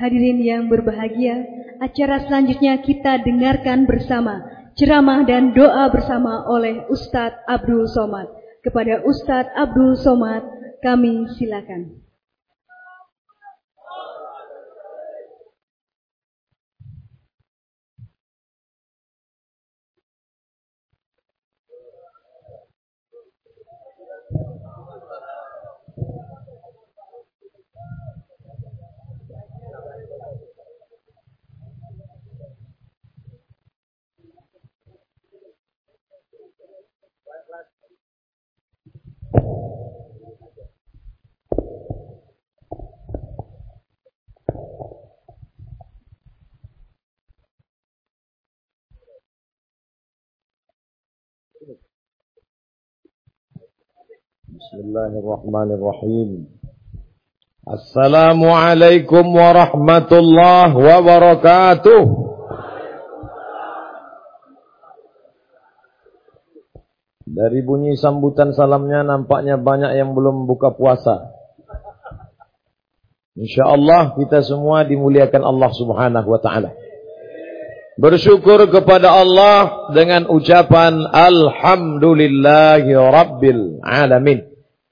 Hadirin yang berbahagia, acara selanjutnya kita dengarkan bersama ceramah dan doa bersama oleh Ustadz Abdul Somad. Kepada Ustadz Abdul Somad, kami silakan. Bismillahirrahmanirrahim. Assalamualaikum warahmatullahi wabarakatuh. Dari bunyi sambutan salamnya nampaknya banyak yang belum buka puasa. InsyaAllah kita semua dimuliakan Allah subhanahu wa ta'ala. Bersyukur kepada Allah dengan ucapan Alhamdulillahi Rabbil Alamin.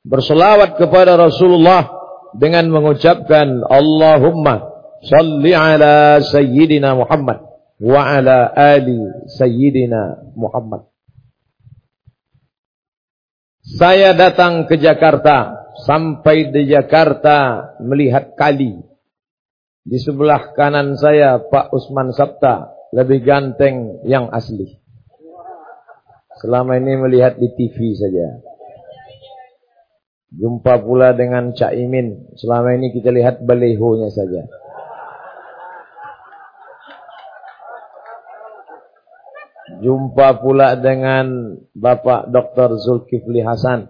Berselawat kepada Rasulullah dengan mengucapkan Allahumma salli ala Sayyidina Muhammad wa ala ali Sayyidina Muhammad. Saya datang ke Jakarta, sampai di Jakarta melihat kali. Di sebelah kanan saya Pak Usman Sabta lebih ganteng yang asli. Selama ini melihat di TV saja. Jumpa pula dengan Cak Imin. Selama ini kita lihat balehonya saja. Jumpa pula dengan Bapak Dr. Zulkifli Hasan.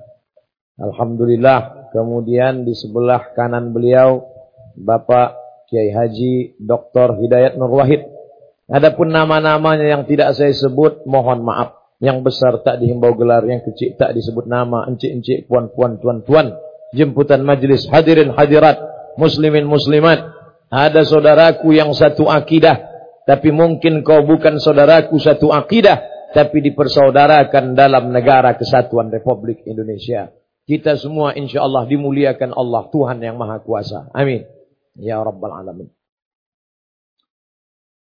Alhamdulillah. Kemudian di sebelah kanan beliau Bapak Kiai Haji Dr. Hidayat Nur Wahid. Adapun nama-namanya yang tidak saya sebut, mohon maaf. Yang besar tak dihimbau gelar, yang kecil tak disebut nama, encik-encik, puan-puan, tuan-tuan. Jemputan majlis hadirin hadirat, muslimin muslimat. Ada saudaraku yang satu akidah, tapi mungkin kau bukan saudaraku satu akidah, tapi dipersaudarakan dalam negara kesatuan Republik Indonesia. Kita semua insya Allah dimuliakan Allah, Tuhan yang Maha Kuasa. Amin. Ya Rabbal Alamin.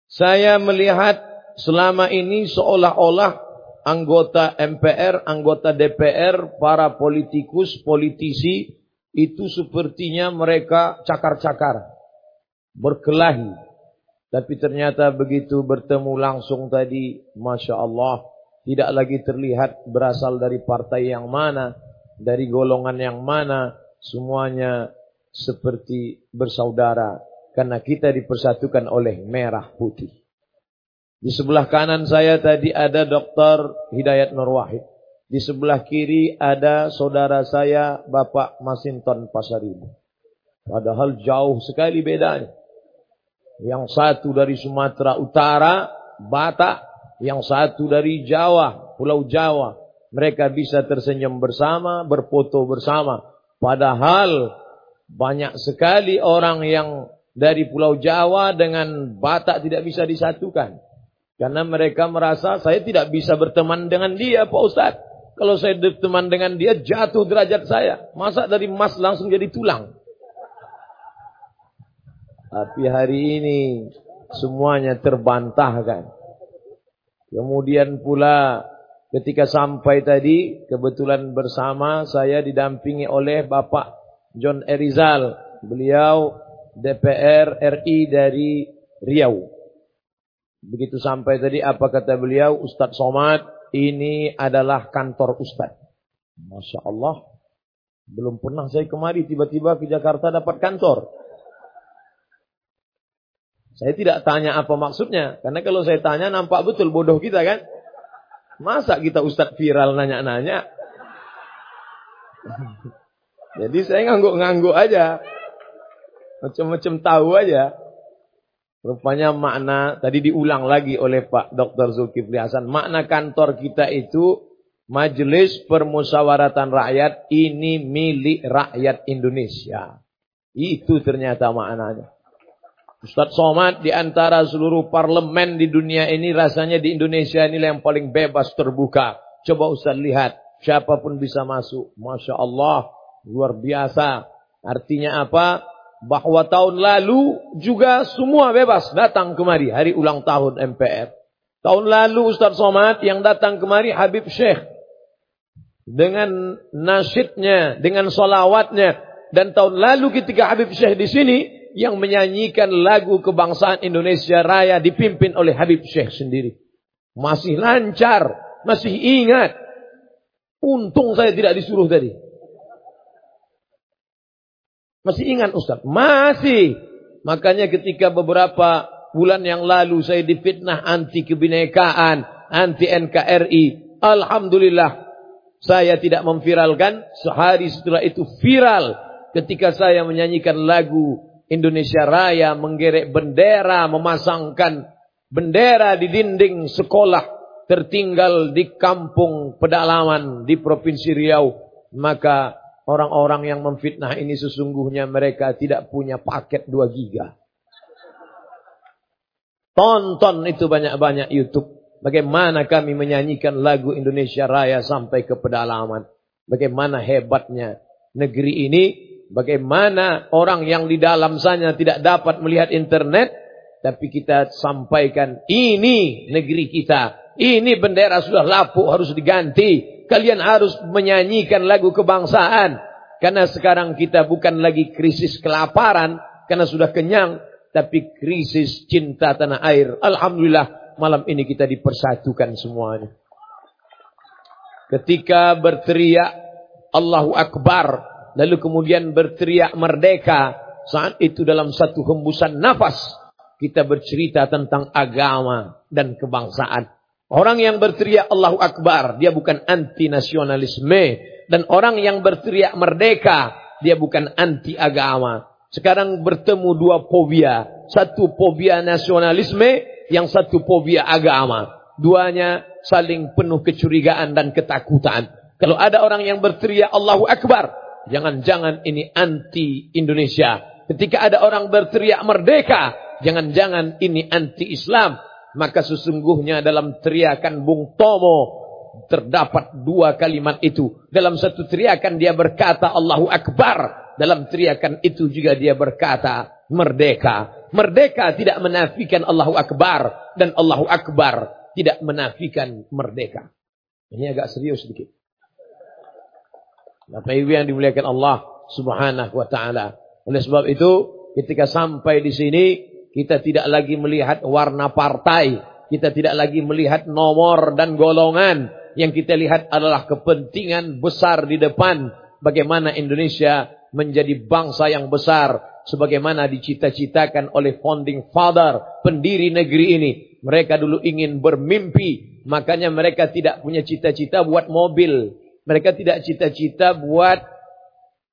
Saya melihat selama ini seolah-olah anggota MPR, anggota DPR, para politikus, politisi itu sepertinya mereka cakar-cakar, berkelahi. Tapi ternyata begitu bertemu langsung tadi, Masya Allah, tidak lagi terlihat berasal dari partai yang mana, dari golongan yang mana, semuanya seperti bersaudara karena kita dipersatukan oleh merah putih. Di sebelah kanan saya tadi ada Dr. Hidayat Nur Wahid. Di sebelah kiri ada saudara saya Bapak Masinton Pasaribu. Padahal jauh sekali bedanya. Yang satu dari Sumatera Utara, Batak. Yang satu dari Jawa, Pulau Jawa. Mereka bisa tersenyum bersama, berfoto bersama. Padahal banyak sekali orang yang dari Pulau Jawa dengan Batak tidak bisa disatukan. Karena mereka merasa saya tidak bisa berteman dengan dia Pak Ustaz. Kalau saya berteman dengan dia jatuh derajat saya. Masa dari emas langsung jadi tulang. Tapi hari ini semuanya terbantahkan. Kemudian pula ketika sampai tadi kebetulan bersama saya didampingi oleh Bapak John Erizal. Beliau DPR RI dari Riau. Begitu sampai tadi apa kata beliau Ustadz Somad ini adalah kantor Ustadz. Masya Allah. Belum pernah saya kemari tiba-tiba ke Jakarta dapat kantor. Saya tidak tanya apa maksudnya. Karena kalau saya tanya nampak betul bodoh kita kan. Masa kita Ustadz viral nanya-nanya. Jadi saya ngangguk-ngangguk aja. Macam-macam tahu aja. Rupanya makna, tadi diulang lagi oleh Pak Dr. Zulkifli Hasan. Makna kantor kita itu, Majelis Permusyawaratan Rakyat ini milik rakyat Indonesia. Itu ternyata maknanya. Ustaz Somad di antara seluruh parlemen di dunia ini rasanya di Indonesia ini yang paling bebas terbuka. Coba Ustaz lihat, siapa pun bisa masuk. Masya Allah, luar biasa. Artinya apa? Bahwa tahun lalu juga semua bebas datang kemari. Hari ulang tahun MPR. Tahun lalu Ustaz Somad yang datang kemari Habib Syekh. Dengan nasyidnya, dengan solawatnya. Dan tahun lalu ketika Habib Syekh di sini, yang menyanyikan lagu kebangsaan Indonesia Raya dipimpin oleh Habib Syekh sendiri. Masih lancar, masih ingat. Untung saya tidak disuruh tadi. Masih ingat Ustaz? Masih. Makanya ketika beberapa bulan yang lalu saya difitnah anti kebinekaan, anti NKRI. Alhamdulillah saya tidak memviralkan. Sehari setelah itu viral ketika saya menyanyikan lagu Indonesia Raya menggerek bendera, memasangkan bendera di dinding sekolah tertinggal di kampung pedalaman di Provinsi Riau. Maka orang-orang yang memfitnah ini sesungguhnya mereka tidak punya paket 2 giga. Tonton itu banyak-banyak YouTube. Bagaimana kami menyanyikan lagu Indonesia Raya sampai ke pedalaman. Bagaimana hebatnya negeri ini Bagaimana orang yang di dalam sana tidak dapat melihat internet. Tapi kita sampaikan ini negeri kita. Ini bendera sudah lapuk harus diganti. Kalian harus menyanyikan lagu kebangsaan. Karena sekarang kita bukan lagi krisis kelaparan. Karena sudah kenyang. Tapi krisis cinta tanah air. Alhamdulillah malam ini kita dipersatukan semuanya. Ketika berteriak Allahu Akbar lalu kemudian berteriak merdeka. Saat itu dalam satu hembusan nafas kita bercerita tentang agama dan kebangsaan. Orang yang berteriak Allahu Akbar, dia bukan anti nasionalisme dan orang yang berteriak merdeka, dia bukan anti agama. Sekarang bertemu dua fobia, satu fobia nasionalisme, yang satu fobia agama. Duanya saling penuh kecurigaan dan ketakutan. Kalau ada orang yang berteriak Allahu Akbar, jangan-jangan ini anti Indonesia. Ketika ada orang berteriak merdeka, jangan-jangan ini anti Islam. Maka sesungguhnya dalam teriakan Bung Tomo terdapat dua kalimat itu. Dalam satu teriakan dia berkata Allahu Akbar. Dalam teriakan itu juga dia berkata merdeka. Merdeka tidak menafikan Allahu Akbar. Dan Allahu Akbar tidak menafikan merdeka. Ini agak serius sedikit. Bapak Ibu yang dimuliakan Allah Subhanahu wa taala. Oleh sebab itu, ketika sampai di sini, kita tidak lagi melihat warna partai, kita tidak lagi melihat nomor dan golongan. Yang kita lihat adalah kepentingan besar di depan bagaimana Indonesia menjadi bangsa yang besar sebagaimana dicita-citakan oleh founding father pendiri negeri ini. Mereka dulu ingin bermimpi, makanya mereka tidak punya cita-cita buat mobil, mereka tidak cita-cita buat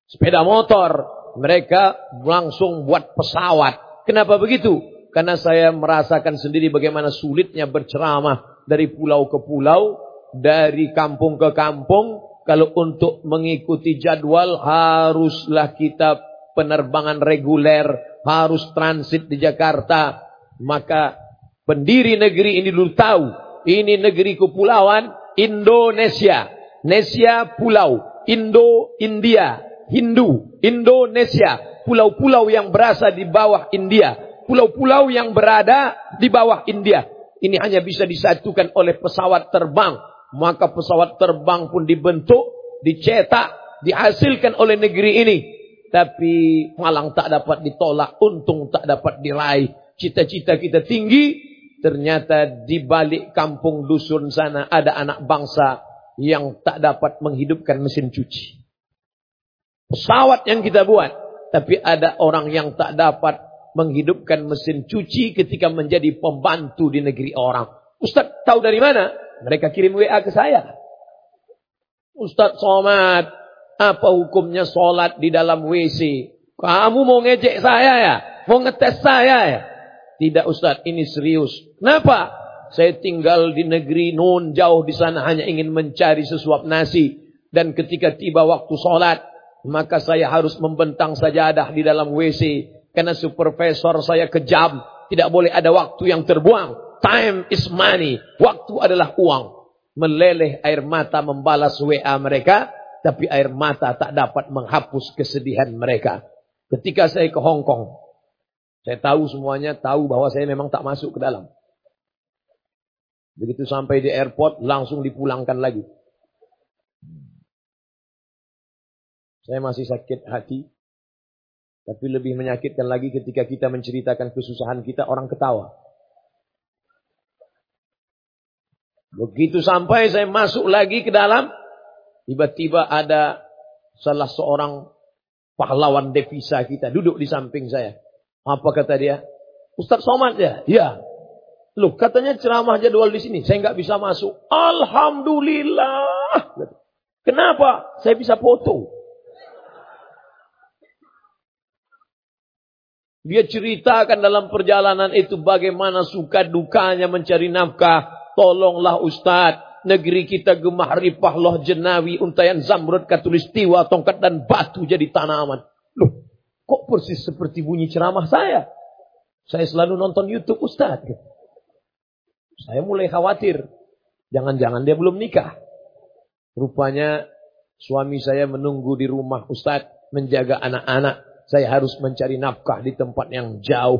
sepeda motor. Mereka langsung buat pesawat. Kenapa begitu? Karena saya merasakan sendiri bagaimana sulitnya berceramah dari pulau ke pulau, dari kampung ke kampung. Kalau untuk mengikuti jadwal haruslah kita penerbangan reguler, harus transit di Jakarta. Maka pendiri negeri ini dulu tahu, ini negeri kepulauan Indonesia. Nesia pulau, Indo, India, Hindu, Indonesia, pulau-pulau yang berasa di bawah India, pulau-pulau yang berada di bawah India. Ini hanya bisa disatukan oleh pesawat terbang. Maka pesawat terbang pun dibentuk, dicetak, dihasilkan oleh negeri ini. Tapi malang tak dapat ditolak, untung tak dapat diraih. Cita-cita kita tinggi, ternyata di balik kampung dusun sana ada anak bangsa yang tak dapat menghidupkan mesin cuci. Pesawat yang kita buat, tapi ada orang yang tak dapat menghidupkan mesin cuci ketika menjadi pembantu di negeri orang. Ustaz tahu dari mana? Mereka kirim WA ke saya. Ustaz Somad, apa hukumnya sholat di dalam WC? Kamu mau ngejek saya ya? Mau ngetes saya ya? Tidak Ustaz, ini serius. Kenapa? Saya tinggal di negeri nun jauh di sana hanya ingin mencari sesuap nasi. Dan ketika tiba waktu sholat, maka saya harus membentang sajadah di dalam WC. Karena supervisor saya kejam. Tidak boleh ada waktu yang terbuang. Time is money. Waktu adalah uang. Meleleh air mata membalas WA mereka. Tapi air mata tak dapat menghapus kesedihan mereka. Ketika saya ke Hong Kong. Saya tahu semuanya, tahu bahwa saya memang tak masuk ke dalam. Begitu sampai di airport, langsung dipulangkan lagi. Saya masih sakit hati. Tapi lebih menyakitkan lagi ketika kita menceritakan kesusahan kita, orang ketawa. Begitu sampai saya masuk lagi ke dalam, tiba-tiba ada salah seorang pahlawan devisa kita duduk di samping saya. Apa kata dia? Ustaz Somad ya? Ya. Loh, katanya ceramah jadwal di sini. Saya nggak bisa masuk. Alhamdulillah. Kenapa? Saya bisa foto. Dia ceritakan dalam perjalanan itu bagaimana suka dukanya mencari nafkah. Tolonglah Ustaz. Negeri kita gemah ripah loh jenawi, untayan zamrud, katulistiwa, tongkat dan batu jadi tanaman. Loh, kok persis seperti bunyi ceramah saya? Saya selalu nonton Youtube Ustaz. Saya mulai khawatir. Jangan-jangan dia belum nikah. Rupanya suami saya menunggu di rumah Ustaz menjaga anak-anak saya harus mencari nafkah di tempat yang jauh.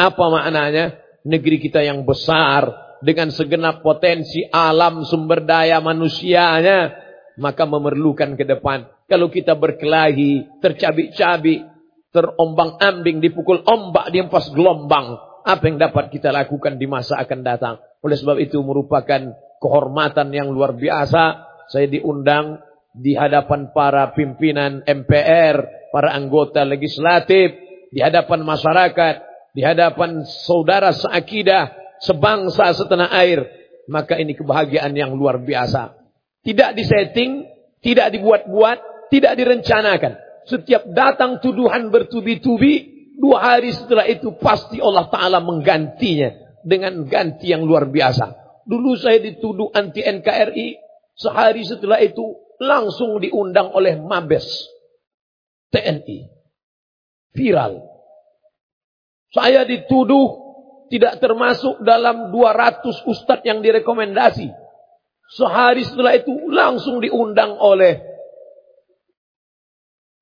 Apa maknanya? Negeri kita yang besar dengan segenap potensi alam sumber daya manusianya maka memerlukan ke depan. Kalau kita berkelahi, tercabik-cabik, terombang-ambing, dipukul ombak, diempas gelombang, apa yang dapat kita lakukan di masa akan datang? Oleh sebab itu merupakan kehormatan yang luar biasa. Saya diundang di hadapan para pimpinan MPR, para anggota legislatif, di hadapan masyarakat, di hadapan saudara seakidah, sebangsa setanah air, maka ini kebahagiaan yang luar biasa. Tidak disetting, tidak dibuat-buat, tidak direncanakan. Setiap datang tuduhan bertubi-tubi, dua hari setelah itu pasti Allah Ta'ala menggantinya dengan ganti yang luar biasa. Dulu saya dituduh anti NKRI, sehari setelah itu langsung diundang oleh Mabes. TNI. Viral. Saya dituduh tidak termasuk dalam 200 ustadz yang direkomendasi. Sehari setelah itu langsung diundang oleh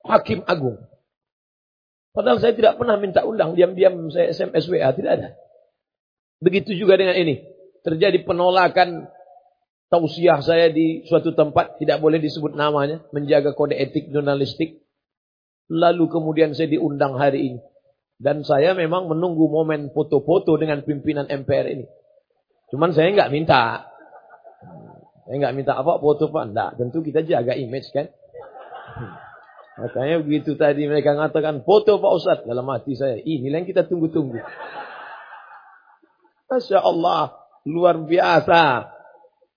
Hakim Agung. Padahal saya tidak pernah minta undang, diam-diam saya SMS WA, tidak ada. Begitu juga dengan ini. Terjadi penolakan tausiah saya di suatu tempat, tidak boleh disebut namanya, menjaga kode etik jurnalistik. Lalu kemudian saya diundang hari ini. Dan saya memang menunggu momen foto-foto dengan pimpinan MPR ini. Cuman saya nggak minta. Saya nggak minta apa foto pak. Enggak, tentu kita jaga image kan. Makanya begitu tadi mereka mengatakan foto Pak Ustadz. Dalam hati saya, inilah yang kita tunggu-tunggu. Masya Allah, luar biasa.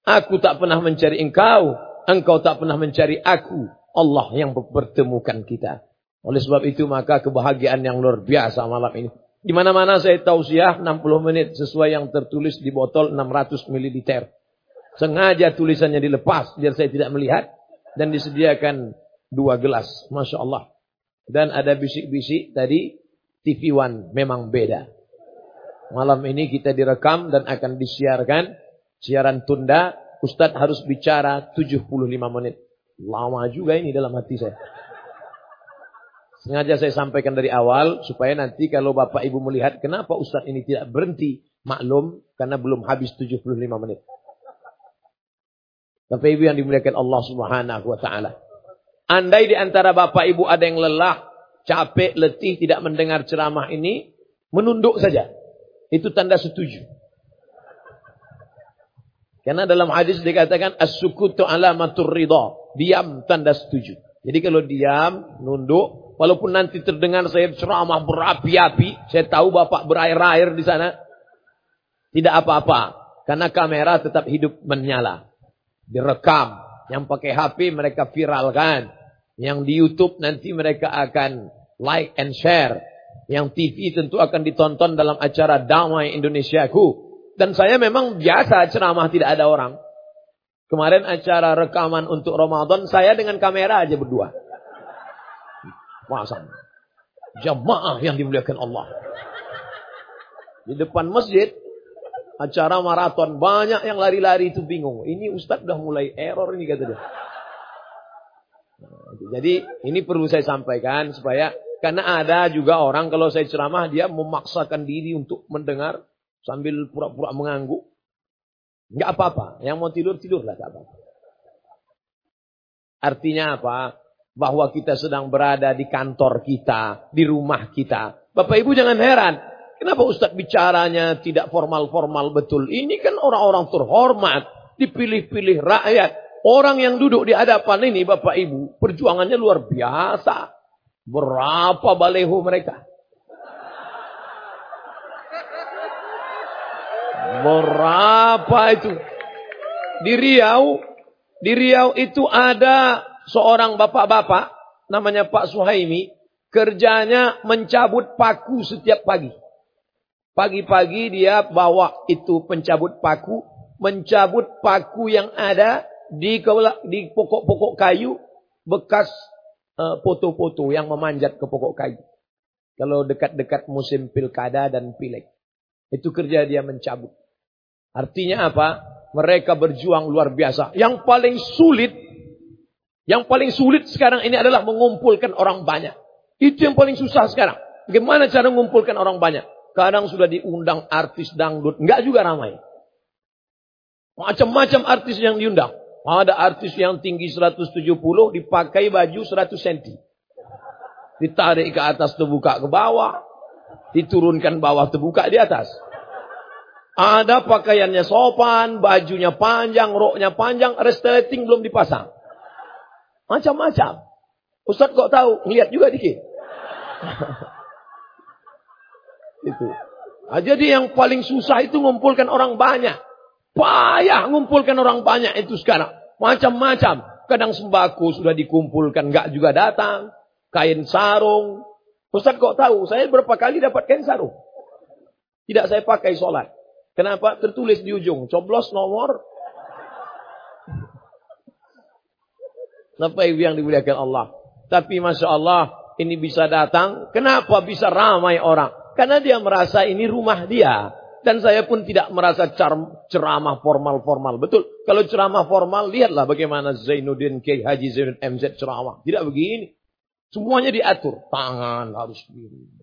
Aku tak pernah mencari engkau. Engkau tak pernah mencari aku. Allah yang bertemukan kita. Oleh sebab itu maka kebahagiaan yang luar biasa malam ini. Di mana-mana saya tausiah 60 menit sesuai yang tertulis di botol 600 ml. Sengaja tulisannya dilepas biar saya tidak melihat dan disediakan dua gelas. Masya Allah. Dan ada bisik-bisik tadi TV One memang beda. Malam ini kita direkam dan akan disiarkan siaran tunda. Ustadz harus bicara 75 menit. Lama juga ini dalam hati saya. Sengaja saya sampaikan dari awal supaya nanti kalau Bapak Ibu melihat kenapa Ustadz ini tidak berhenti. Maklum karena belum habis 75 menit. Bapak Ibu yang dimuliakan Allah Subhanahu wa taala. Andai di antara Bapak Ibu ada yang lelah, capek, letih tidak mendengar ceramah ini, menunduk saja. Itu tanda setuju. Karena dalam hadis dikatakan as-sukutu alamatur ridha. Diam tanda setuju. Jadi kalau diam, nunduk, Walaupun nanti terdengar saya ceramah berapi-api, saya tahu Bapak berair-air di sana. Tidak apa-apa, karena kamera tetap hidup menyala. Direkam, yang pakai HP mereka viralkan. Yang di YouTube nanti mereka akan like and share. Yang TV tentu akan ditonton dalam acara Damai Indonesiaku. Dan saya memang biasa ceramah tidak ada orang. Kemarin acara rekaman untuk Ramadan, saya dengan kamera aja berdua. Jamaah yang dimuliakan Allah. Di depan masjid, acara maraton. Banyak yang lari-lari itu bingung. Ini Ustadz udah mulai error ini kata dia. Nah, jadi ini perlu saya sampaikan supaya karena ada juga orang kalau saya ceramah dia memaksakan diri untuk mendengar sambil pura-pura mengangguk. Enggak apa-apa. Yang mau tidur tidurlah enggak apa-apa. Artinya apa? Bahwa kita sedang berada di kantor kita, di rumah kita. Bapak Ibu jangan heran. Kenapa Ustadz bicaranya tidak formal-formal betul? Ini kan orang-orang terhormat. Dipilih-pilih rakyat. Orang yang duduk di hadapan ini Bapak Ibu. Perjuangannya luar biasa. Berapa baleho mereka? Berapa itu? Di Riau di Riau itu ada seorang bapak-bapak namanya Pak Suhaimi, kerjanya mencabut paku setiap pagi. Pagi-pagi dia bawa itu pencabut paku, mencabut paku yang ada di pokok-pokok kayu bekas eh, foto-foto uh, yang memanjat ke pokok kayu. Kalau dekat-dekat musim pilkada dan pileg. Itu kerja dia mencabut. Artinya apa? Mereka berjuang luar biasa. Yang paling sulit, yang paling sulit sekarang ini adalah mengumpulkan orang banyak. Itu yang paling susah sekarang. Bagaimana cara mengumpulkan orang banyak? Kadang sudah diundang artis dangdut, enggak juga ramai. Macam-macam artis yang diundang. Ada artis yang tinggi 170 dipakai baju 100 cm. Ditarik ke atas terbuka ke bawah. Diturunkan bawah terbuka di atas. Ada pakaiannya sopan, bajunya panjang, roknya panjang, resleting belum dipasang. Macam-macam. Ustaz kok tahu? Lihat juga dikit. itu. Nah, jadi yang paling susah itu ngumpulkan orang banyak. Payah ngumpulkan orang banyak itu sekarang. Macam-macam. Kadang sembako sudah dikumpulkan, nggak juga datang. Kain sarung. Ustaz kok tahu? Saya berapa kali dapat kain sarung. Tidak saya pakai sholat. Kenapa? Tertulis di ujung. Coblos nomor. Bapak Ibu yang dimuliakan Allah. Tapi Masya Allah. Ini bisa datang. Kenapa bisa ramai orang? Karena dia merasa ini rumah dia. Dan saya pun tidak merasa ceramah formal-formal. Betul. Kalau ceramah formal, lihatlah bagaimana Zainuddin K. Haji Zainuddin MZ ceramah. Tidak begini. Semuanya diatur. Tangan harus begini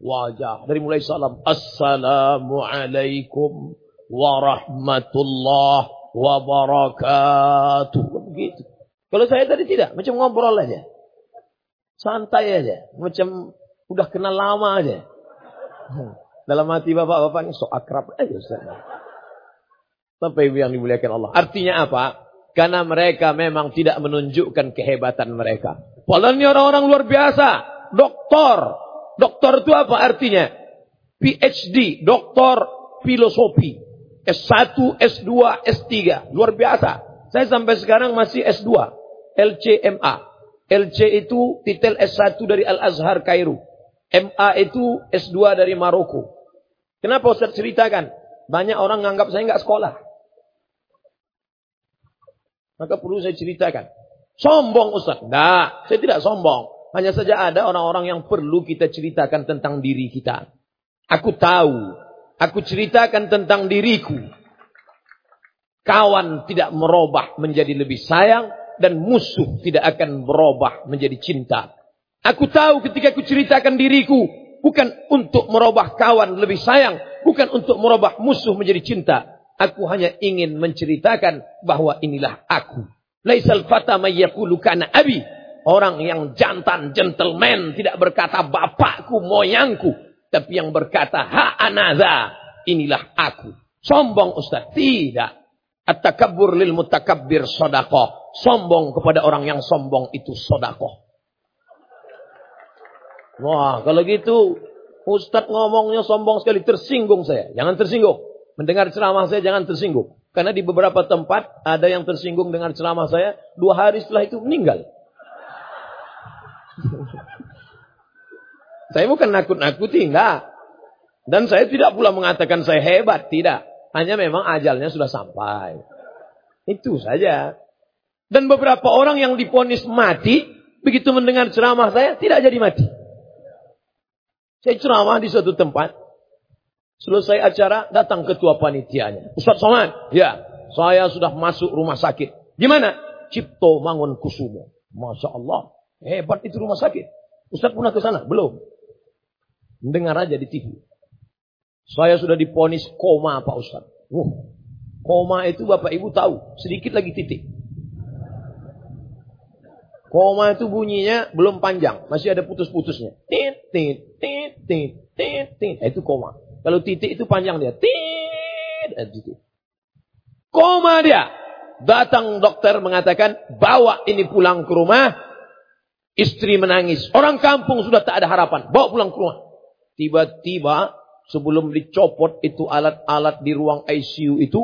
wajah. Dari mulai salam. Assalamualaikum warahmatullahi wabarakatuh. Begitu. Kalau saya tadi tidak. Macam ngobrol aja. Santai aja. Macam udah kenal lama aja. Dalam hati bapak-bapak ini so akrab aja Ustaz. Sampai yang dimuliakan Allah. Artinya apa? Karena mereka memang tidak menunjukkan kehebatan mereka. Padahal ini orang-orang luar biasa. Doktor, Doktor itu apa artinya? PhD, doktor filosofi. S1, S2, S3. Luar biasa. Saya sampai sekarang masih S2. LCMA. LC itu titel S1 dari Al-Azhar Kairo. MA itu S2 dari Maroko. Kenapa Ustaz ceritakan? Banyak orang menganggap saya nggak sekolah. Maka perlu saya ceritakan. Sombong Ustaz. Nah, saya tidak sombong. Hanya saja ada orang-orang yang perlu kita ceritakan tentang diri kita. Aku tahu. Aku ceritakan tentang diriku. Kawan tidak merubah menjadi lebih sayang. Dan musuh tidak akan berubah menjadi cinta. Aku tahu ketika aku ceritakan diriku. Bukan untuk merubah kawan lebih sayang. Bukan untuk merubah musuh menjadi cinta. Aku hanya ingin menceritakan bahwa inilah aku. Laisal fata mayyakulu kana abi. Orang yang jantan, gentleman, tidak berkata bapakku, moyangku. Tapi yang berkata ha anaza, inilah aku. Sombong Ustaz. Tidak. At-takabbur lil mutakabbir sodakoh. Sombong kepada orang yang sombong itu sodakoh. Wah, kalau gitu Ustaz ngomongnya sombong sekali. Tersinggung saya. Jangan tersinggung. Mendengar ceramah saya jangan tersinggung. Karena di beberapa tempat ada yang tersinggung dengan ceramah saya. Dua hari setelah itu meninggal. saya bukan nakut-nakuti, enggak. Dan saya tidak pula mengatakan saya hebat, tidak. Hanya memang ajalnya sudah sampai. Itu saja. Dan beberapa orang yang diponis mati, begitu mendengar ceramah saya, tidak jadi mati. Saya ceramah di suatu tempat. Selesai acara, datang ketua panitianya. Ustaz Somad, ya, saya sudah masuk rumah sakit. Gimana? Cipto Mangun Kusumo. Masya Allah. Hebat itu rumah sakit. Ustaz pernah ke sana? Belum. Dengar aja di TV. Saya sudah diponis koma Pak Ustaz. Uh, koma itu Bapak Ibu tahu. Sedikit lagi titik. Koma itu bunyinya belum panjang. Masih ada putus-putusnya. Tit, tit, tit, tit, tit, tit. Itu koma. Kalau titik itu panjang dia. Tit, titik. Koma dia. Datang dokter mengatakan, bawa ini pulang ke rumah. Istri menangis. Orang kampung sudah tak ada harapan. Bawa pulang ke rumah. Tiba-tiba sebelum dicopot itu alat-alat di ruang ICU itu.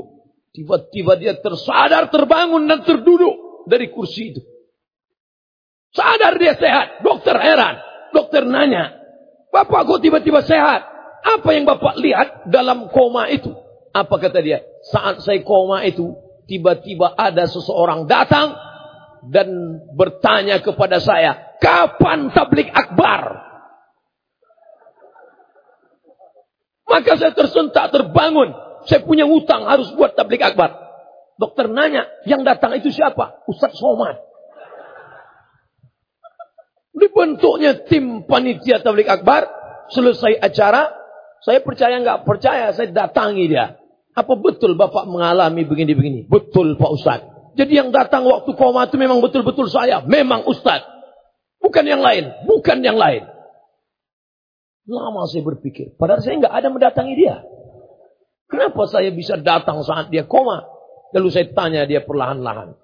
Tiba-tiba dia tersadar, terbangun dan terduduk dari kursi itu. Sadar dia sehat. Dokter heran. Dokter nanya. Bapak kok tiba-tiba sehat? Apa yang Bapak lihat dalam koma itu? Apa kata dia? Saat saya koma itu, tiba-tiba ada seseorang datang dan bertanya kepada saya, kapan tablik akbar? Maka saya tersentak, terbangun. Saya punya utang, harus buat tablik akbar. Dokter nanya, yang datang itu siapa? Ustaz Somad. Dibentuknya tim panitia tablik akbar. Selesai acara, saya percaya nggak percaya, saya datangi dia. Apa betul Bapak mengalami begini-begini? Betul Pak Ustaz. Jadi yang datang waktu koma itu memang betul-betul saya. Memang Ustaz. Bukan yang lain. Bukan yang lain. Lama saya berpikir. Padahal saya nggak ada mendatangi dia. Kenapa saya bisa datang saat dia koma? Lalu saya tanya dia perlahan-lahan.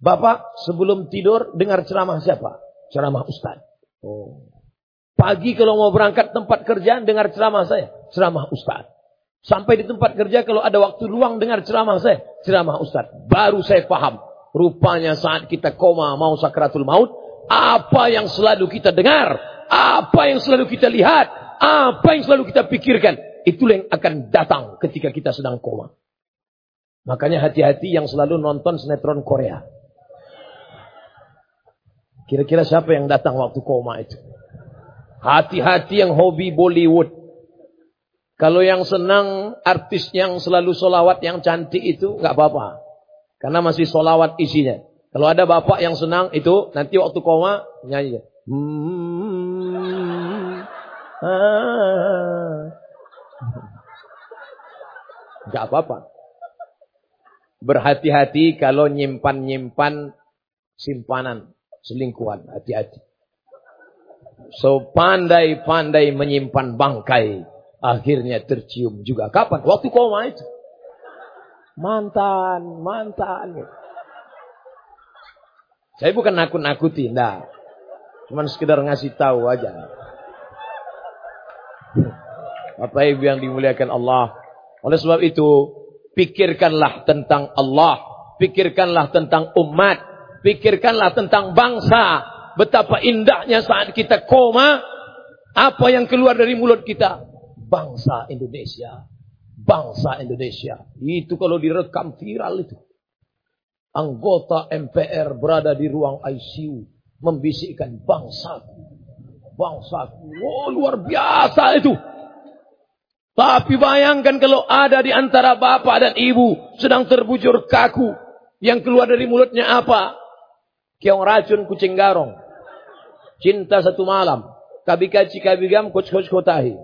Bapak sebelum tidur dengar ceramah siapa? Ceramah Ustaz. Oh. Pagi kalau mau berangkat tempat kerja, dengar ceramah saya. Ceramah Ustaz. Sampai di tempat kerja kalau ada waktu luang dengar ceramah saya. Ceramah Ustaz. Baru saya paham. Rupanya saat kita koma mau sakratul maut. Apa yang selalu kita dengar. Apa yang selalu kita lihat. Apa yang selalu kita pikirkan. Itulah yang akan datang ketika kita sedang koma. Makanya hati-hati yang selalu nonton sinetron Korea. Kira-kira siapa yang datang waktu koma itu? Hati-hati yang hobi Bollywood. Kalau yang senang artis yang selalu solawat yang cantik itu nggak apa-apa. Karena masih solawat isinya. Kalau ada bapak yang senang itu nanti waktu koma nyanyi. Hmm. Gak apa-apa. Berhati-hati kalau nyimpan-nyimpan simpanan selingkuhan. Hati-hati. So pandai-pandai menyimpan bangkai. Akhirnya tercium juga. Kapan? Waktu koma itu. Mantan, mantan. Saya bukan nakut-nakuti, enggak. Cuman sekedar ngasih tahu aja. Bapak Ibu yang dimuliakan Allah. Oleh sebab itu, pikirkanlah tentang Allah. Pikirkanlah tentang umat. Pikirkanlah tentang bangsa Betapa indahnya saat kita koma. Apa yang keluar dari mulut kita? Bangsa Indonesia. Bangsa Indonesia. Itu kalau direkam viral itu. Anggota MPR berada di ruang ICU. Membisikkan bangsaku. Bangsaku. Oh luar biasa itu. Tapi bayangkan kalau ada di antara bapak dan ibu sedang terbujur kaku. Yang keluar dari mulutnya apa? Kiong racun kucing garong. Cinta satu malam. Kabikachi kabigam coach coach kotahi.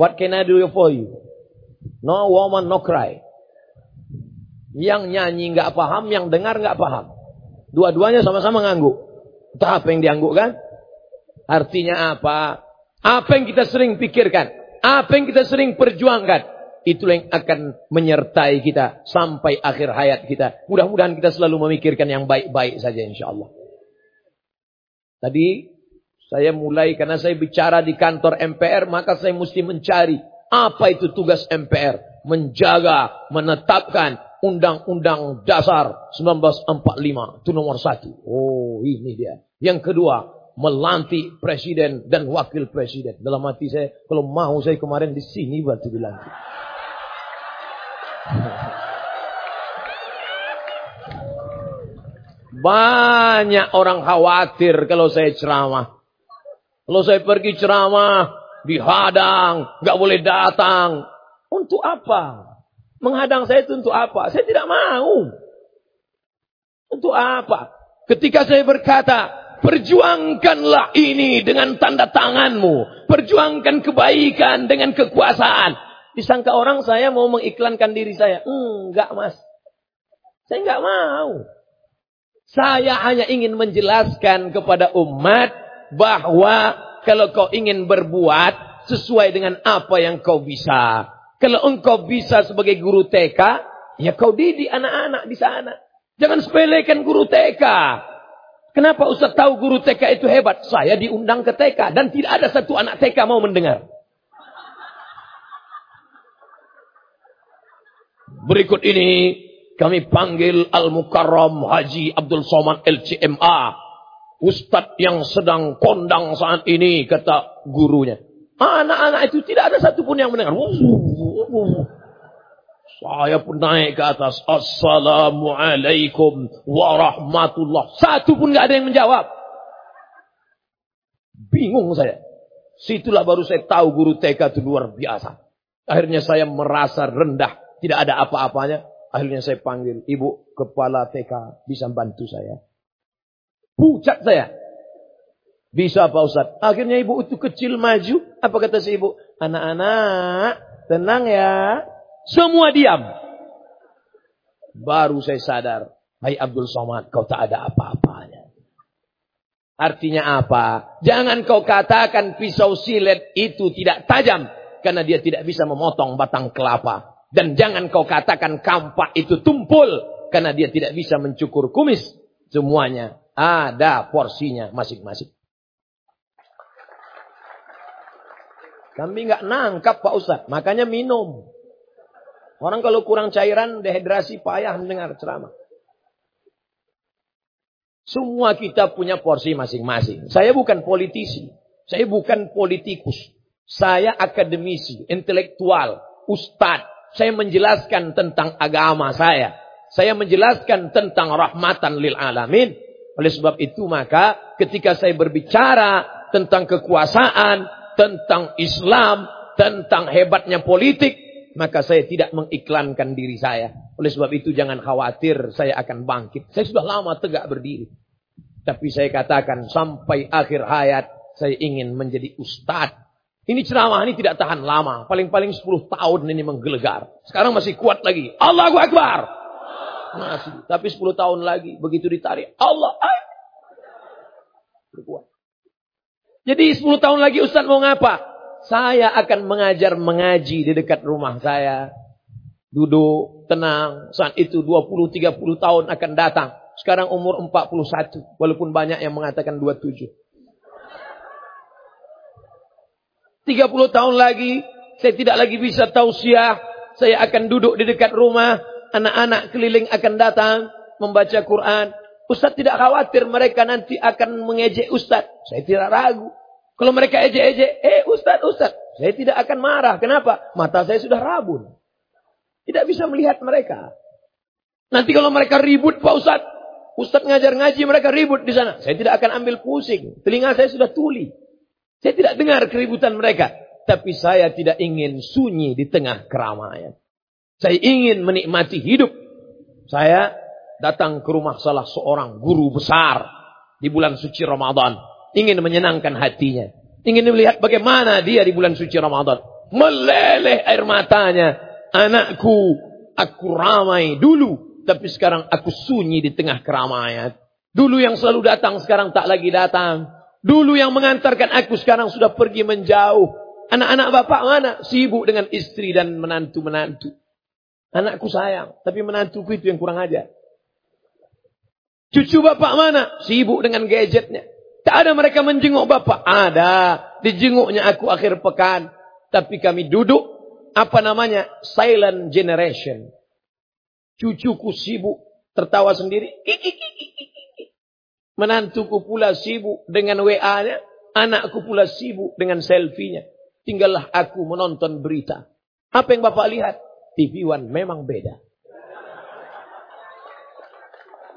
What can I do for you? No woman, no cry. Yang nyanyi nggak paham, yang dengar nggak paham. Dua-duanya sama-sama ngangguk. Entah apa yang dianggukkan? Artinya apa? Apa yang kita sering pikirkan? Apa yang kita sering perjuangkan? Itulah yang akan menyertai kita sampai akhir hayat kita. Mudah-mudahan kita selalu memikirkan yang baik-baik saja insya Allah. Tadi saya mulai karena saya bicara di kantor MPR, maka saya mesti mencari apa itu tugas MPR. Menjaga, menetapkan Undang-Undang Dasar 1945. Itu nomor satu. Oh ini dia. Yang kedua, melantik presiden dan wakil presiden. Dalam hati saya, kalau mau saya kemarin di sini batu dilantik. Banyak orang khawatir kalau saya ceramah. Kalau saya pergi ceramah, dihadang, nggak boleh datang. Untuk apa? Menghadang saya itu untuk apa? Saya tidak mau. Untuk apa? Ketika saya berkata, perjuangkanlah ini dengan tanda tanganmu. Perjuangkan kebaikan dengan kekuasaan. Disangka orang saya mau mengiklankan diri saya. Enggak mas. Saya enggak mau. Saya hanya ingin menjelaskan kepada umat bahwa kalau kau ingin berbuat sesuai dengan apa yang kau bisa. Kalau engkau bisa sebagai guru TK, ya kau didik anak-anak di sana. Jangan sepelekan guru TK. Kenapa Ustaz tahu guru TK itu hebat? Saya diundang ke TK dan tidak ada satu anak TK mau mendengar. Berikut ini kami panggil Al-Mukarram Haji Abdul Somad LCMA. Ustadz yang sedang kondang saat ini, kata gurunya. Anak-anak itu tidak ada satupun yang mendengar. Saya pun naik ke atas. Assalamualaikum warahmatullah. Satu pun gak ada yang menjawab. Bingung saya. Situlah baru saya tahu guru TK itu luar biasa. Akhirnya saya merasa rendah. Tidak ada apa-apanya. Akhirnya saya panggil. Ibu kepala TK bisa bantu saya. Pucat saya. Bisa Pak Ustaz. Akhirnya ibu itu kecil maju. Apa kata si ibu? Anak-anak tenang ya. Semua diam. Baru saya sadar. Hai Abdul Somad, kau tak ada apa-apanya. Artinya apa? Jangan kau katakan pisau silet itu tidak tajam. Karena dia tidak bisa memotong batang kelapa. Dan jangan kau katakan kampak itu tumpul. Karena dia tidak bisa mencukur kumis. Semuanya ada porsinya masing-masing. Kami nggak nangkap Pak Ustadz. Makanya minum. Orang kalau kurang cairan, dehidrasi, payah mendengar ceramah. Semua kita punya porsi masing-masing. Saya bukan politisi. Saya bukan politikus. Saya akademisi, intelektual, ustadz. Saya menjelaskan tentang agama saya. Saya menjelaskan tentang rahmatan lil alamin. Oleh sebab itu maka ketika saya berbicara tentang kekuasaan, tentang Islam, tentang hebatnya politik, maka saya tidak mengiklankan diri saya. Oleh sebab itu jangan khawatir saya akan bangkit. Saya sudah lama tegak berdiri. Tapi saya katakan sampai akhir hayat saya ingin menjadi ustadz. Ini ceramah ini tidak tahan lama. Paling-paling 10 tahun ini menggelegar. Sekarang masih kuat lagi. Allahu Akbar. Masih. Tapi 10 tahun lagi. Begitu ditarik. Allah. Berkuat. Jadi 10 tahun lagi Ustaz mau ngapa? Saya akan mengajar mengaji di dekat rumah saya. Duduk, tenang. Saat itu 20-30 tahun akan datang. Sekarang umur 41. Walaupun banyak yang mengatakan 27. 30 tahun lagi, saya tidak lagi bisa tausiah. Saya akan duduk di dekat rumah. Anak-anak keliling akan datang. Membaca Quran. Ustaz tidak khawatir mereka nanti akan mengejek Ustaz. Saya tidak ragu. Kalau mereka ejek-ejek, eh Ustaz, Ustaz. Saya tidak akan marah. Kenapa? Mata saya sudah rabun. Tidak bisa melihat mereka. Nanti kalau mereka ribut Pak Ustaz. Ustaz ngajar ngaji mereka ribut di sana. Saya tidak akan ambil pusing. Telinga saya sudah tuli. Saya tidak dengar keributan mereka. Tapi saya tidak ingin sunyi di tengah keramaian. Saya ingin menikmati hidup. Saya datang ke rumah salah seorang guru besar di bulan suci Ramadan ingin menyenangkan hatinya. Ingin melihat bagaimana dia di bulan suci Ramadan. Meleleh air matanya. Anakku, aku ramai dulu. Tapi sekarang aku sunyi di tengah keramaian. Dulu yang selalu datang, sekarang tak lagi datang. Dulu yang mengantarkan aku, sekarang sudah pergi menjauh. Anak-anak bapak mana? Sibuk dengan istri dan menantu-menantu. Anakku sayang, tapi menantuku itu yang kurang aja. Cucu bapak mana? Sibuk dengan gadgetnya. Tak ada mereka menjenguk bapak. Ada. Dijenguknya aku akhir pekan. Tapi kami duduk. Apa namanya? Silent generation. Cucuku sibuk. Tertawa sendiri. Menantuku pula sibuk dengan WA-nya. Anakku pula sibuk dengan selfie-nya. Tinggallah aku menonton berita. Apa yang bapak lihat? TV One memang beda.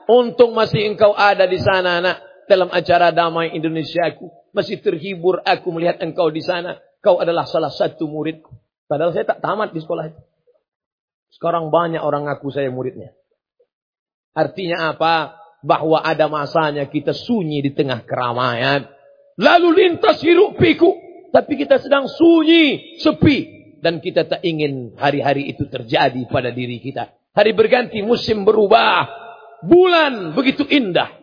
Untung masih engkau ada di sana anak dalam acara damai Indonesiaku. Masih terhibur aku melihat engkau di sana. Kau adalah salah satu muridku. Padahal saya tak tamat di sekolah itu. Sekarang banyak orang ngaku saya muridnya. Artinya apa? Bahwa ada masanya kita sunyi di tengah keramaian. Lalu lintas hiruk piku. Tapi kita sedang sunyi, sepi. Dan kita tak ingin hari-hari itu terjadi pada diri kita. Hari berganti, musim berubah. Bulan begitu indah.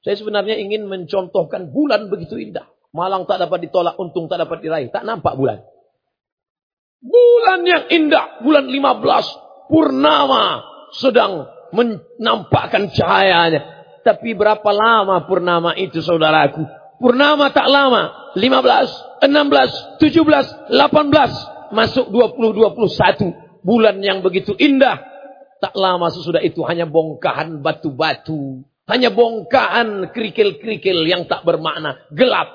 Saya sebenarnya ingin mencontohkan bulan begitu indah. Malang tak dapat ditolak, untung tak dapat diraih. Tak nampak bulan. Bulan yang indah, bulan 15, purnama sedang menampakkan cahayanya. Tapi berapa lama purnama itu saudaraku? Purnama tak lama. 15, 16, 17, 18. Masuk 20, 21. Bulan yang begitu indah. Tak lama sesudah itu hanya bongkahan batu-batu hanya bongkahan kerikil-kerikil yang tak bermakna. Gelap.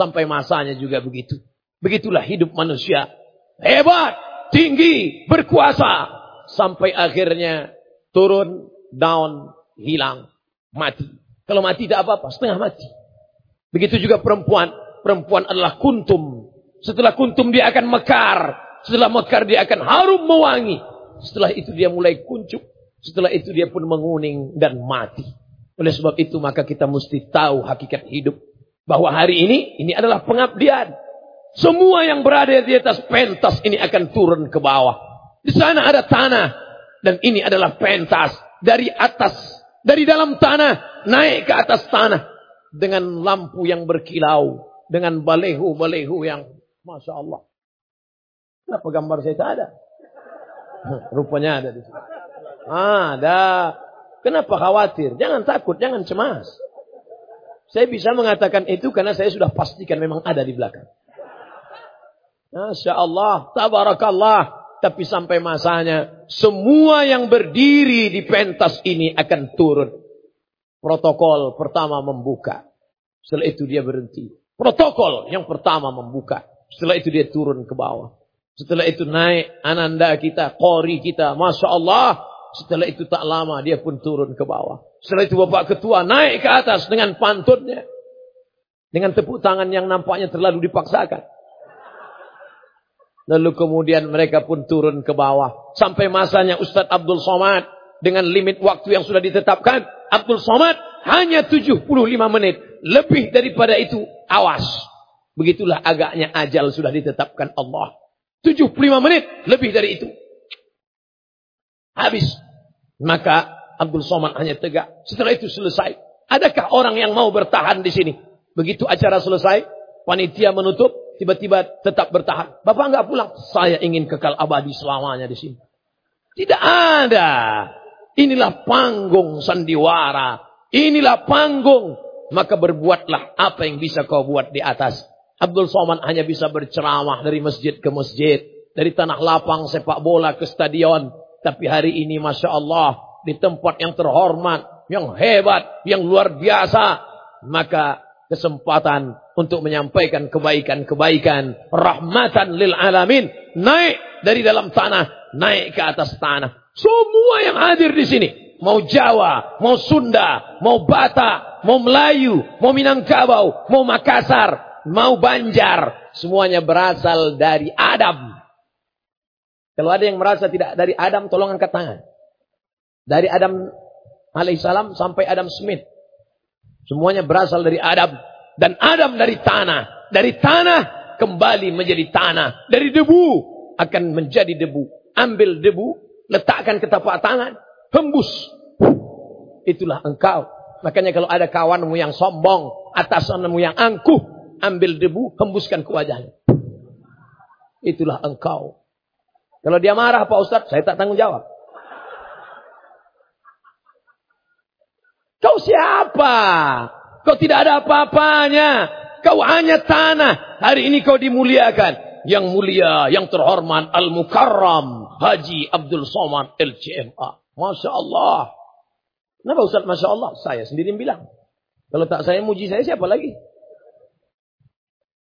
Sampai masanya juga begitu. Begitulah hidup manusia. Hebat. Tinggi. Berkuasa. Sampai akhirnya turun, down, hilang. Mati. Kalau mati tidak apa-apa. Setengah mati. Begitu juga perempuan. Perempuan adalah kuntum. Setelah kuntum dia akan mekar. Setelah mekar dia akan harum mewangi. Setelah itu dia mulai kuncup. Setelah itu dia pun menguning dan mati. Oleh sebab itu maka kita mesti tahu hakikat hidup. Bahwa hari ini, ini adalah pengabdian. Semua yang berada di atas pentas ini akan turun ke bawah. Di sana ada tanah. Dan ini adalah pentas. Dari atas, dari dalam tanah, naik ke atas tanah. Dengan lampu yang berkilau. Dengan balehu-balehu yang, Masya Allah. Kenapa gambar saya tak ada? Rupanya ada di sini. Ah, ada. Kenapa khawatir? Jangan takut, jangan cemas. Saya bisa mengatakan itu karena saya sudah pastikan memang ada di belakang. Masya Allah, tabarakallah. Tapi sampai masanya, semua yang berdiri di pentas ini akan turun. Protokol pertama membuka. Setelah itu dia berhenti. Protokol yang pertama membuka. Setelah itu dia turun ke bawah. Setelah itu naik ananda kita, kori kita. Masya Allah, setelah itu tak lama dia pun turun ke bawah. Setelah itu Bapak Ketua naik ke atas dengan pantunnya. Dengan tepuk tangan yang nampaknya terlalu dipaksakan. Lalu kemudian mereka pun turun ke bawah. Sampai masanya Ustadz Abdul Somad. Dengan limit waktu yang sudah ditetapkan. Abdul Somad hanya 75 menit. Lebih daripada itu awas. Begitulah agaknya ajal sudah ditetapkan Allah. 75 menit lebih dari itu. Habis. Maka Abdul Somad hanya tegak. Setelah itu selesai. Adakah orang yang mau bertahan di sini? Begitu acara selesai, panitia menutup, tiba-tiba tetap bertahan. Bapak enggak pulang. Saya ingin kekal abadi selamanya di sini. Tidak ada. Inilah panggung sandiwara. Inilah panggung. Maka berbuatlah apa yang bisa kau buat di atas. Abdul Somad hanya bisa berceramah dari masjid ke masjid. Dari tanah lapang sepak bola ke stadion. Tapi hari ini Masya Allah. Di tempat yang terhormat. Yang hebat. Yang luar biasa. Maka kesempatan untuk menyampaikan kebaikan-kebaikan. Rahmatan lil alamin. Naik dari dalam tanah. Naik ke atas tanah. Semua yang hadir di sini. Mau Jawa, mau Sunda, mau Batak, mau Melayu, mau Minangkabau, mau Makassar, mau Banjar. Semuanya berasal dari Adam. Kalau ada yang merasa tidak dari Adam, tolong angkat tangan. Dari Adam alaihissalam sampai Adam Smith. Semuanya berasal dari Adam. Dan Adam dari tanah. Dari tanah kembali menjadi tanah. Dari debu akan menjadi debu. Ambil debu, letakkan ke tapak tangan, hembus. Itulah engkau. Makanya kalau ada kawanmu yang sombong, atasanmu yang angkuh, ambil debu, hembuskan ke wajahnya. Itulah engkau. Kalau dia marah Pak Ustadz, saya tak tanggung jawab. Kau siapa? Kau tidak ada apa-apanya. Kau hanya tanah. Hari ini kau dimuliakan. Yang mulia, yang terhormat, Al-Mukarram. Haji Abdul Somad LCMA. Masya Allah. Kenapa Ustaz Masya Allah? Saya sendiri yang bilang. Kalau tak saya muji saya siapa lagi?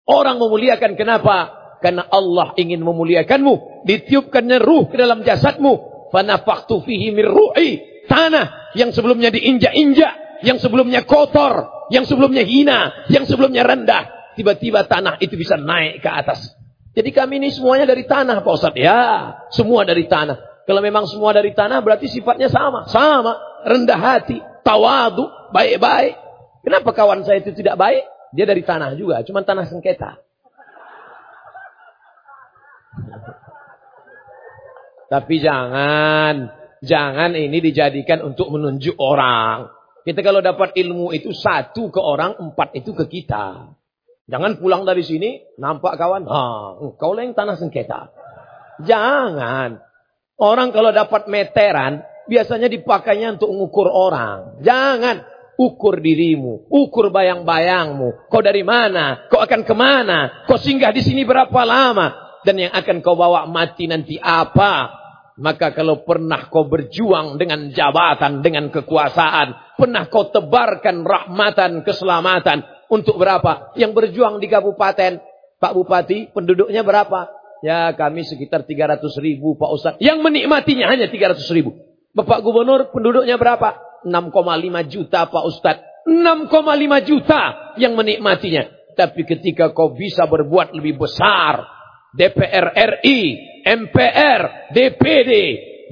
Orang memuliakan kenapa? Karena Allah ingin memuliakanmu. Ditiupkannya ruh ke dalam jasadmu. Fanafaktu fihi mir ruhi. Tanah yang sebelumnya diinjak-injak. Yang sebelumnya kotor. Yang sebelumnya hina. Yang sebelumnya rendah. tiba-tiba tanah itu bisa naik ke atas. Jadi kami ini semuanya dari tanah Pak Ustaz. Ya, semua dari tanah. Kalau memang semua dari tanah berarti sifatnya sama. Sama. Rendah hati, tawadu, baik-baik. Kenapa kawan saya itu tidak baik? Dia dari tanah juga, cuma tanah sengketa. Tapi jangan, jangan ini dijadikan untuk menunjuk orang. Kita kalau dapat ilmu itu satu ke orang, empat itu ke kita. Jangan pulang dari sini, nampak kawan, ah, kau yang tanah sengketa. Jangan. Orang kalau dapat meteran, biasanya dipakainya untuk mengukur orang. Jangan. Ukur dirimu, ukur bayang-bayangmu. Kau dari mana? Kau akan ke mana? Kau singgah di sini berapa lama? Dan yang akan kau bawa mati nanti apa? Maka kalau pernah kau berjuang dengan jabatan, dengan kekuasaan, pernah kau tebarkan rahmatan, keselamatan untuk berapa? Yang berjuang di kabupaten, Pak Bupati, penduduknya berapa? Ya kami sekitar 300 ribu Pak Ustadz. Yang menikmatinya hanya 300 ribu. Bapak Gubernur penduduknya berapa? 6,5 juta Pak Ustadz. 6,5 juta yang menikmatinya. Tapi ketika kau bisa berbuat lebih besar. DPR RI, MPR, DPD.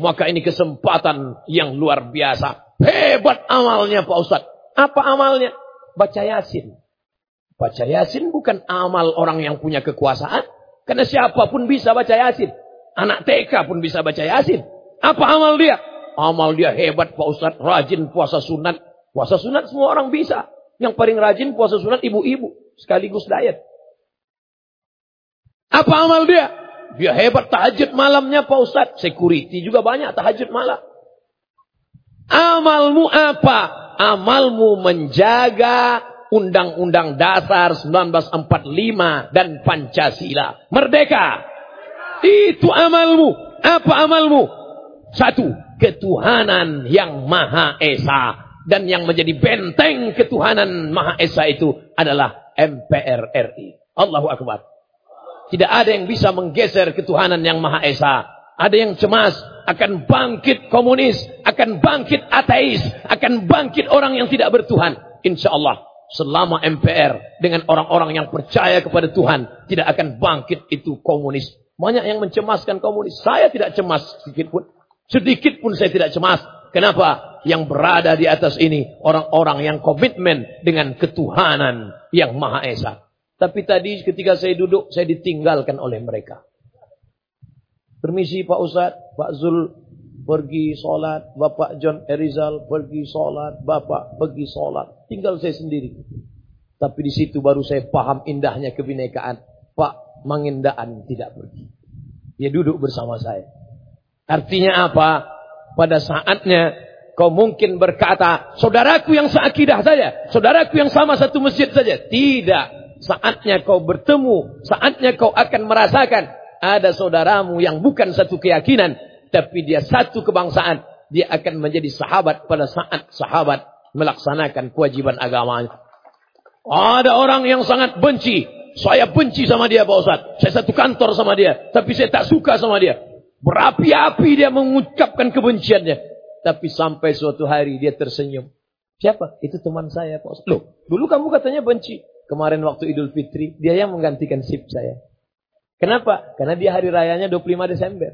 Maka ini kesempatan yang luar biasa. Hebat amalnya Pak Ustadz. Apa amalnya? Baca Yasin. Baca Yasin bukan amal orang yang punya kekuasaan. Karena siapa pun bisa baca Yasin. Anak TK pun bisa baca Yasin. Apa amal dia? Amal dia hebat Pak Ustadz. Rajin puasa sunat. Puasa sunat semua orang bisa. Yang paling rajin puasa sunat ibu-ibu. Sekaligus diet. Apa amal dia? Dia hebat tahajud malamnya Pak Ustadz. Security juga banyak tahajud malam. Amalmu apa? Amalmu menjaga Undang-Undang Dasar 1945 dan Pancasila. Merdeka. Itu amalmu. Apa amalmu? Satu, ketuhanan yang Maha Esa. Dan yang menjadi benteng ketuhanan Maha Esa itu adalah MPR RI. Allahu Akbar. Tidak ada yang bisa menggeser ketuhanan yang Maha Esa. Ada yang cemas akan bangkit komunis, akan bangkit ateis, akan bangkit orang yang tidak bertuhan. Insya Allah selama MPR dengan orang-orang yang percaya kepada Tuhan tidak akan bangkit itu komunis. Banyak yang mencemaskan komunis. Saya tidak cemas sedikit pun. Sedikit pun saya tidak cemas. Kenapa? Yang berada di atas ini orang-orang yang komitmen dengan ketuhanan yang Maha Esa. Tapi tadi ketika saya duduk, saya ditinggalkan oleh mereka. Permisi Pak Ustadz, Pak Zul pergi sholat, Bapak John Erizal pergi sholat, Bapak pergi sholat. Tinggal saya sendiri. Tapi di situ baru saya paham indahnya kebinekaan. Pak Mangendaan tidak pergi. Dia duduk bersama saya. Artinya apa? Pada saatnya kau mungkin berkata, saudaraku yang seakidah saja, saudaraku yang sama satu masjid saja. Tidak. Saatnya kau bertemu, saatnya kau akan merasakan ada saudaramu yang bukan satu keyakinan, tapi dia satu kebangsaan. Dia akan menjadi sahabat pada saat sahabat melaksanakan kewajiban agamanya. Ada orang yang sangat benci. Saya benci sama dia Pak Ustaz. Saya satu kantor sama dia. Tapi saya tak suka sama dia. Berapi-api dia mengucapkan kebenciannya. Tapi sampai suatu hari dia tersenyum. Siapa? Itu teman saya Pak Ustaz. Loh, dulu kamu katanya benci. Kemarin waktu Idul Fitri, dia yang menggantikan sip saya. Kenapa? Karena dia hari rayanya 25 Desember.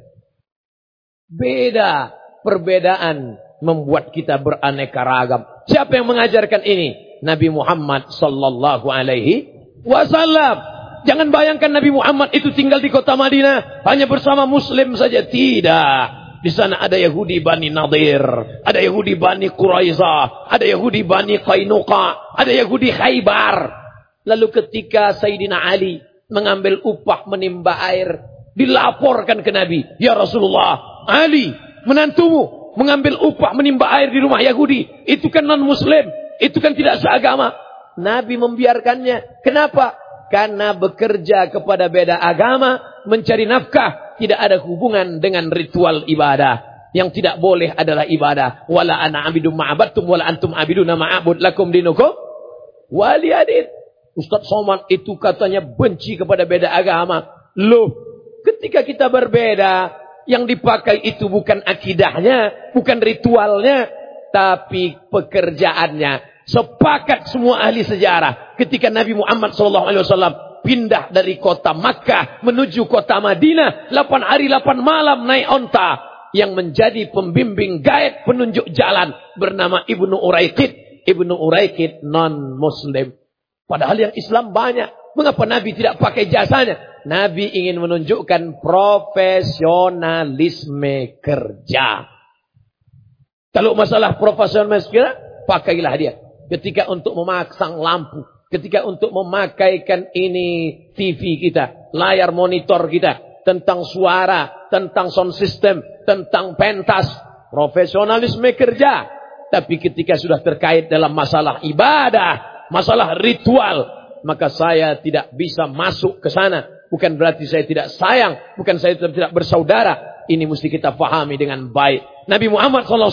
Beda. Perbedaan membuat kita beraneka ragam. Siapa yang mengajarkan ini? Nabi Muhammad sallallahu alaihi wasallam. Jangan bayangkan Nabi Muhammad itu tinggal di kota Madinah hanya bersama muslim saja. Tidak. Di sana ada Yahudi Bani Nadir, ada Yahudi Bani Quraizah, ada Yahudi Bani Qainuqa, ada Yahudi Khaybar. Lalu ketika Sayyidina Ali mengambil upah menimba air, dilaporkan ke Nabi, "Ya Rasulullah, Ali, menantumu mengambil upah menimba air di rumah Yahudi, itu kan non-muslim, itu kan tidak seagama." Nabi membiarkannya. Kenapa? Karena bekerja kepada beda agama, mencari nafkah, tidak ada hubungan dengan ritual ibadah. Yang tidak boleh adalah ibadah. Wala ana abidum ma'abattum wala antum abiduna ma'abud lakum dinukum waliyadid. Ustadz Somad itu katanya benci kepada beda agama. Loh, ketika kita berbeda, yang dipakai itu bukan akidahnya, bukan ritualnya, tapi pekerjaannya. Sepakat semua ahli sejarah. ketika Nabi Muhammad SAW pindah dari kota Makkah menuju kota Madinah. 8 hari 8 malam naik onta. Yang menjadi pembimbing gaib penunjuk jalan. Bernama Ibnu Uraikid. Ibnu Uraikid non-muslim. Padahal yang Islam banyak. Mengapa Nabi tidak pakai jasanya? Nabi ingin menunjukkan profesionalisme kerja. Kalau masalah profesionalisme kerja, pakailah dia. Ketika untuk memasang lampu. Ketika untuk memakaikan ini TV kita. Layar monitor kita. Tentang suara. Tentang sound system. Tentang pentas. Profesionalisme kerja. Tapi ketika sudah terkait dalam masalah ibadah. Masalah ritual. Maka saya tidak bisa masuk ke sana. Bukan berarti saya tidak sayang. Bukan saya tidak bersaudara. Ini mesti kita fahami dengan baik. Nabi Muhammad SAW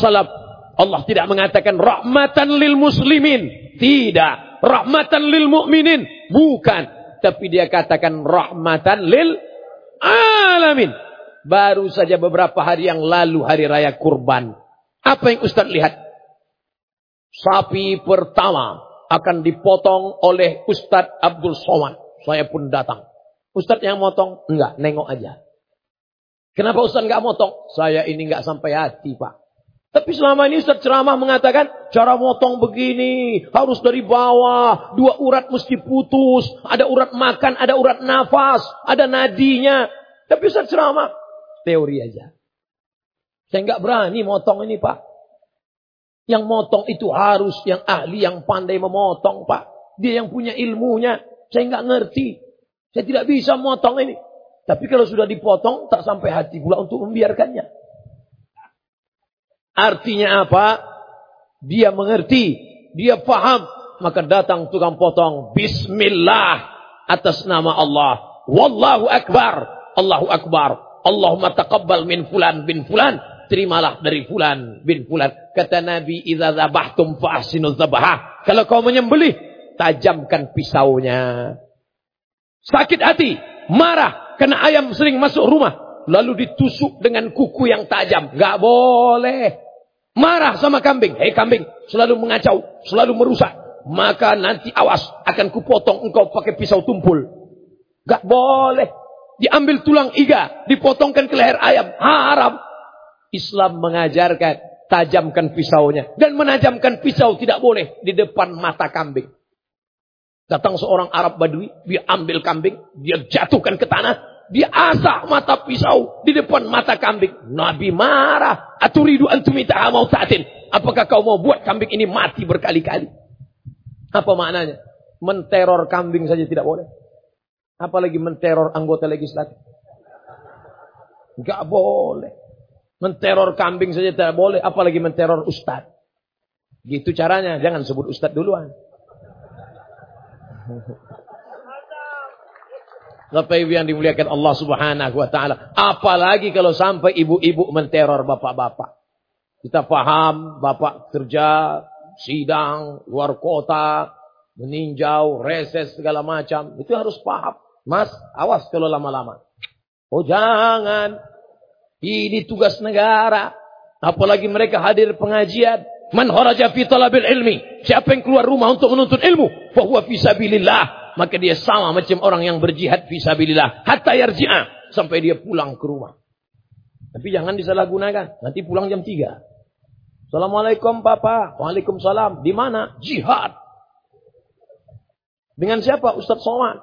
Allah tidak mengatakan rahmatan lil muslimin. Tidak. Rahmatan lil mu'minin. Bukan. Tapi dia katakan rahmatan lil alamin. Baru saja beberapa hari yang lalu hari raya kurban. Apa yang Ustaz lihat? Sapi pertama akan dipotong oleh Ustaz Abdul Somad. Saya pun datang. Ustaz yang motong? Enggak, nengok aja. Kenapa Ustaz enggak motong? Saya ini enggak sampai hati, Pak. Tapi selama ini Ustaz ceramah mengatakan cara motong begini, harus dari bawah, dua urat mesti putus, ada urat makan, ada urat nafas, ada nadinya. Tapi Ustaz ceramah, teori aja. Saya nggak berani motong ini Pak. Yang motong itu harus yang ahli, yang pandai memotong Pak. Dia yang punya ilmunya. Saya nggak ngerti. Saya tidak bisa motong ini. Tapi kalau sudah dipotong, tak sampai hati pula untuk membiarkannya. Artinya apa? Dia mengerti, dia paham, maka datang tukang potong bismillah atas nama Allah. Wallahu akbar. Allahu akbar. Allahumma taqabbal min fulan bin fulan. Terimalah dari fulan bin fulan. Kata Nabi, "Idza dzabhtum fa ahsinu dzabha." Kalau kau menyembelih, tajamkan pisaunya. Sakit hati, marah karena ayam sering masuk rumah, lalu ditusuk dengan kuku yang tajam. Gak boleh. Marah sama kambing. Hei kambing, selalu mengacau, selalu merusak. Maka nanti awas, akan kupotong engkau pakai pisau tumpul. Gak boleh. Diambil tulang iga, dipotongkan ke leher ayam. Haram. Islam mengajarkan, tajamkan pisaunya. Dan menajamkan pisau tidak boleh di depan mata kambing. Datang seorang Arab Badui, dia ambil kambing, dia jatuhkan ke tanah, dia asak mata pisau di depan mata kambing. Nabi marah. Aturidu antumita mau ta'atin. Apakah kau mau buat kambing ini mati berkali-kali? Apa maknanya? Menteror kambing saja tidak boleh. Apalagi menteror anggota legislatif. Enggak boleh. Menteror kambing saja tidak boleh. Apalagi menteror ustad. Gitu caranya. Jangan sebut ustad duluan. Bapak Ibu yang dimuliakan Allah Subhanahu wa taala. Apalagi kalau sampai ibu-ibu menteror bapak-bapak. Kita paham bapak kerja, sidang, luar kota, meninjau, reses segala macam. Itu harus paham. Mas, awas kalau lama-lama. Oh jangan. Ini tugas negara. Apalagi mereka hadir pengajian. Man kharaja fi talabil ilmi. Siapa yang keluar rumah untuk menuntut ilmu, fa huwa fi sabilillah maka dia sama macam orang yang berjihad fisabilillah hatta yarji'a sampai dia pulang ke rumah. Tapi jangan disalahgunakan. Nanti pulang jam 3. Assalamualaikum Papa. Waalaikumsalam. Di mana? Jihad. Dengan siapa? Ustaz Somad.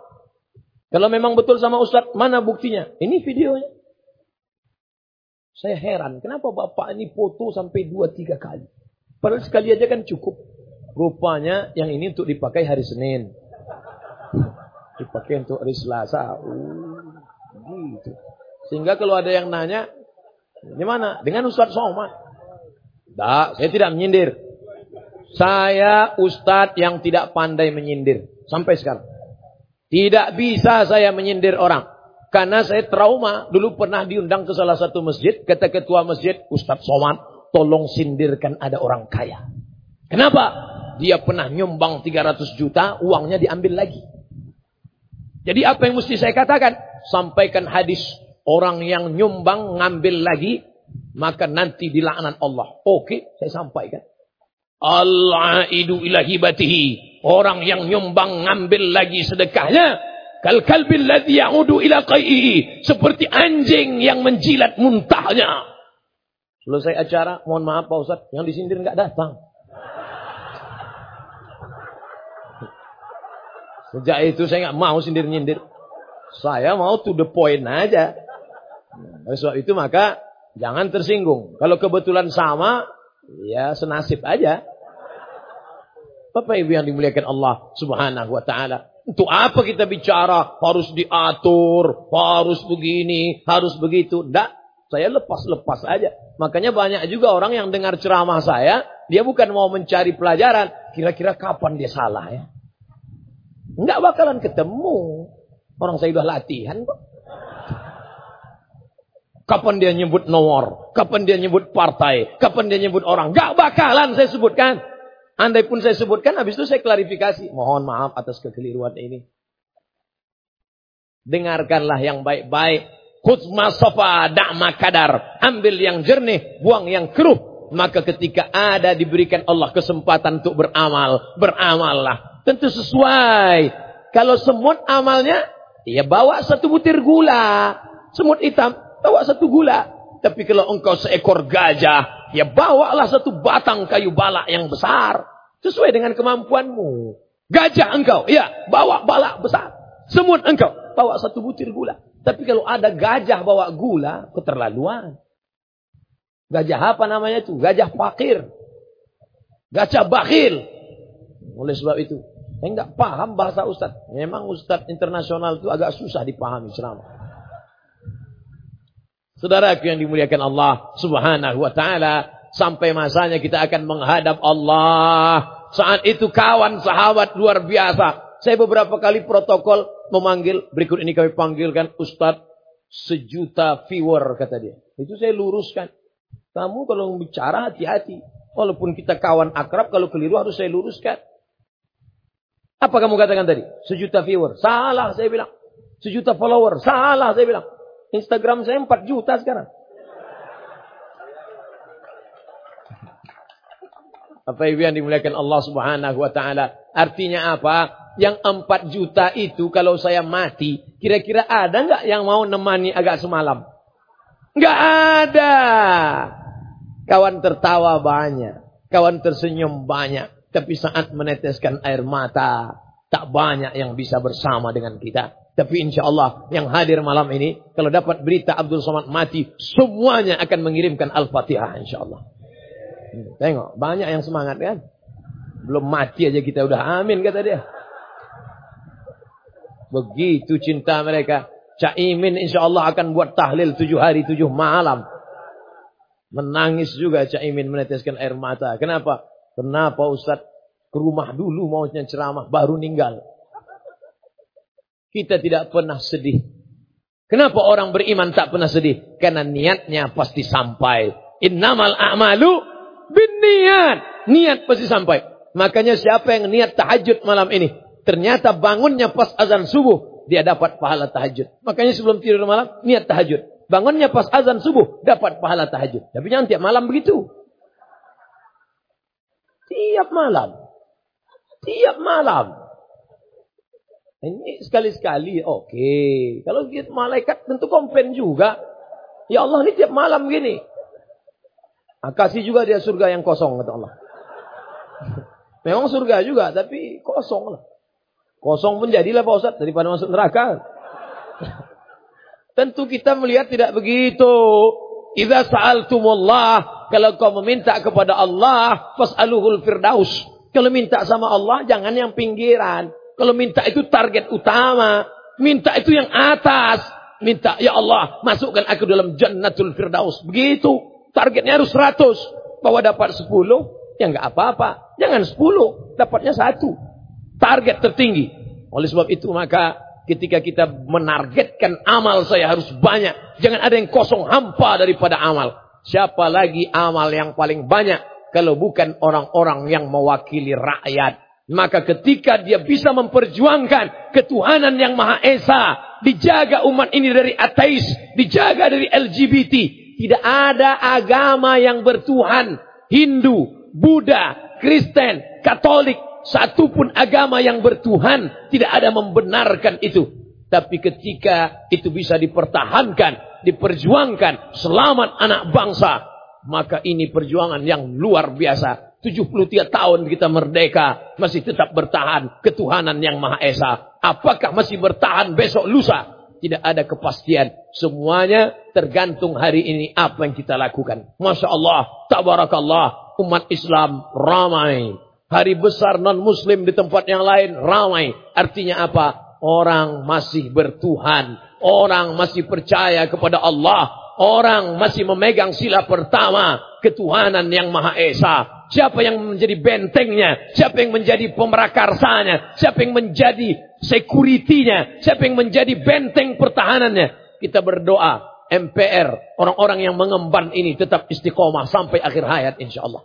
Kalau memang betul sama Ustaz, mana buktinya? Ini videonya. Saya heran, kenapa Bapak ini foto sampai 2-3 kali? Padahal sekali aja kan cukup. Rupanya yang ini untuk dipakai hari Senin. Dipakai untuk hari Selasa. Uh, gitu. Sehingga kalau ada yang nanya, gimana? Dengan Ustadz Somad. Tidak, saya tidak menyindir. Saya Ustadz yang tidak pandai menyindir. Sampai sekarang. Tidak bisa saya menyindir orang. Karena saya trauma. Dulu pernah diundang ke salah satu masjid. Kata ketua masjid, Ustadz Somad, tolong sindirkan ada orang kaya. Kenapa? Dia pernah nyumbang 300 juta, uangnya diambil lagi. Jadi apa yang mesti saya katakan? Sampaikan hadis orang yang nyumbang ngambil lagi maka nanti dilaknat Allah. Oke, saya sampaikan. Allah idu ilahibatihi Orang yang nyumbang ngambil lagi sedekahnya. Kal kalbil ladhi ya'udu ila qai'i. Seperti anjing yang menjilat muntahnya. Selesai acara, mohon maaf Pak Ustaz, yang disindir nggak datang. Sejak itu saya nggak mau sindir-nyindir. Saya mau to the point aja. Oleh sebab itu maka jangan tersinggung. Kalau kebetulan sama, ya senasib aja. Bapak Ibu yang dimuliakan Allah Subhanahu wa taala. Untuk apa kita bicara harus diatur, harus begini, harus begitu? Tidak, saya lepas-lepas aja. Makanya banyak juga orang yang dengar ceramah saya, dia bukan mau mencari pelajaran, kira-kira kapan dia salah ya. Enggak bakalan ketemu. Orang saya udah latihan kok. Kapan dia nyebut nomor? Kapan dia nyebut partai? Kapan dia nyebut orang? Enggak bakalan saya sebutkan. Andai pun saya sebutkan, habis itu saya klarifikasi. Mohon maaf atas kekeliruan ini. Dengarkanlah yang baik-baik. Khutma sofa da'ma kadar. Ambil yang jernih, buang yang keruh. Maka ketika ada diberikan Allah kesempatan untuk beramal, beramallah. Tentu sesuai. Kalau semut amalnya, ya bawa satu butir gula. Semut hitam, bawa satu gula. Tapi kalau engkau seekor gajah, Ya bawalah satu batang kayu balak yang besar. Sesuai dengan kemampuanmu. Gajah engkau, ya bawa balak besar. Semut engkau, bawa satu butir gula. Tapi kalau ada gajah bawa gula, keterlaluan. Gajah apa namanya itu? Gajah pakir. Gajah bakhil. Oleh sebab itu, saya enggak paham bahasa Ustaz. Memang Ustaz internasional itu agak susah dipahami selama. Saudaraku yang dimuliakan Allah subhanahu wa ta'ala. Sampai masanya kita akan menghadap Allah. Saat itu kawan sahabat luar biasa. Saya beberapa kali protokol memanggil. Berikut ini kami panggilkan Ustadz sejuta viewer kata dia. Itu saya luruskan. Kamu kalau bicara hati-hati. Walaupun kita kawan akrab, kalau keliru harus saya luruskan. Apa kamu katakan tadi? Sejuta viewer. Salah saya bilang. Sejuta follower. Salah saya bilang. Instagram saya 4 juta sekarang. Apa ibu yang dimuliakan Allah subhanahu wa ta'ala. Artinya apa? Yang 4 juta itu kalau saya mati. Kira-kira ada nggak yang mau nemani agak semalam? Nggak ada. Kawan tertawa banyak. Kawan tersenyum banyak. Tapi saat meneteskan air mata. Tak banyak yang bisa bersama dengan kita. Tapi insya Allah yang hadir malam ini, kalau dapat berita Abdul Somad mati, semuanya akan mengirimkan Al-Fatihah insya Allah. Hmm, tengok, banyak yang semangat kan? Belum mati aja kita udah amin kata dia. Begitu cinta mereka. Caimin insya Allah akan buat tahlil tujuh hari tujuh malam. Menangis juga Caimin meneteskan air mata. Kenapa? Kenapa Ustaz ke rumah dulu maunya ceramah baru ninggal. Kita tidak pernah sedih. Kenapa orang beriman tak pernah sedih? Karena niatnya pasti sampai. Innamal a'malu bin niat. Niat pasti sampai. Makanya siapa yang niat tahajud malam ini. Ternyata bangunnya pas azan subuh. Dia dapat pahala tahajud. Makanya sebelum tidur malam, niat tahajud. Bangunnya pas azan subuh, dapat pahala tahajud. Tapi jangan tiap malam begitu. Tiap malam. Tiap malam. Ini sekali-sekali oke. Okay. Kalau gitu malaikat tentu komplain juga. Ya Allah ini tiap malam gini. Nah, kasih juga dia surga yang kosong kata Allah. Memang surga juga tapi kosong lah. Kosong pun jadilah Pak Ustaz daripada masuk neraka. Tentu kita melihat tidak begitu. Idza sa'altumullah, kalau kau meminta kepada Allah, fas'aluhul firdaus. Kalau minta sama Allah jangan yang pinggiran. Kalau minta itu target utama. Minta itu yang atas. Minta, ya Allah, masukkan aku dalam jannatul firdaus. Begitu. Targetnya harus 100. Bahwa dapat 10, ya enggak apa-apa. Jangan 10, dapatnya satu. Target tertinggi. Oleh sebab itu maka ketika kita menargetkan amal saya harus banyak. Jangan ada yang kosong hampa daripada amal. Siapa lagi amal yang paling banyak kalau bukan orang-orang yang mewakili rakyat. Maka ketika dia bisa memperjuangkan ketuhanan yang Maha Esa, dijaga umat ini dari ateis, dijaga dari LGBT, tidak ada agama yang bertuhan, Hindu, Buddha, Kristen, Katolik, satupun agama yang bertuhan tidak ada membenarkan itu. Tapi ketika itu bisa dipertahankan, diperjuangkan, selamat anak bangsa, maka ini perjuangan yang luar biasa. 73 tahun kita merdeka, masih tetap bertahan ketuhanan yang Maha Esa. Apakah masih bertahan besok lusa? Tidak ada kepastian. Semuanya tergantung hari ini apa yang kita lakukan. Masya Allah, tabarakallah, umat Islam ramai. Hari besar non-muslim di tempat yang lain ramai. Artinya apa? Orang masih bertuhan. Orang masih percaya kepada Allah. Orang masih memegang sila pertama. Ketuhanan yang Maha Esa. Siapa yang menjadi bentengnya? Siapa yang menjadi pemerakarsanya? Siapa yang menjadi sekuritinya? Siapa yang menjadi benteng pertahanannya? Kita berdoa. MPR. Orang-orang yang mengemban ini tetap istiqomah sampai akhir hayat insya Allah.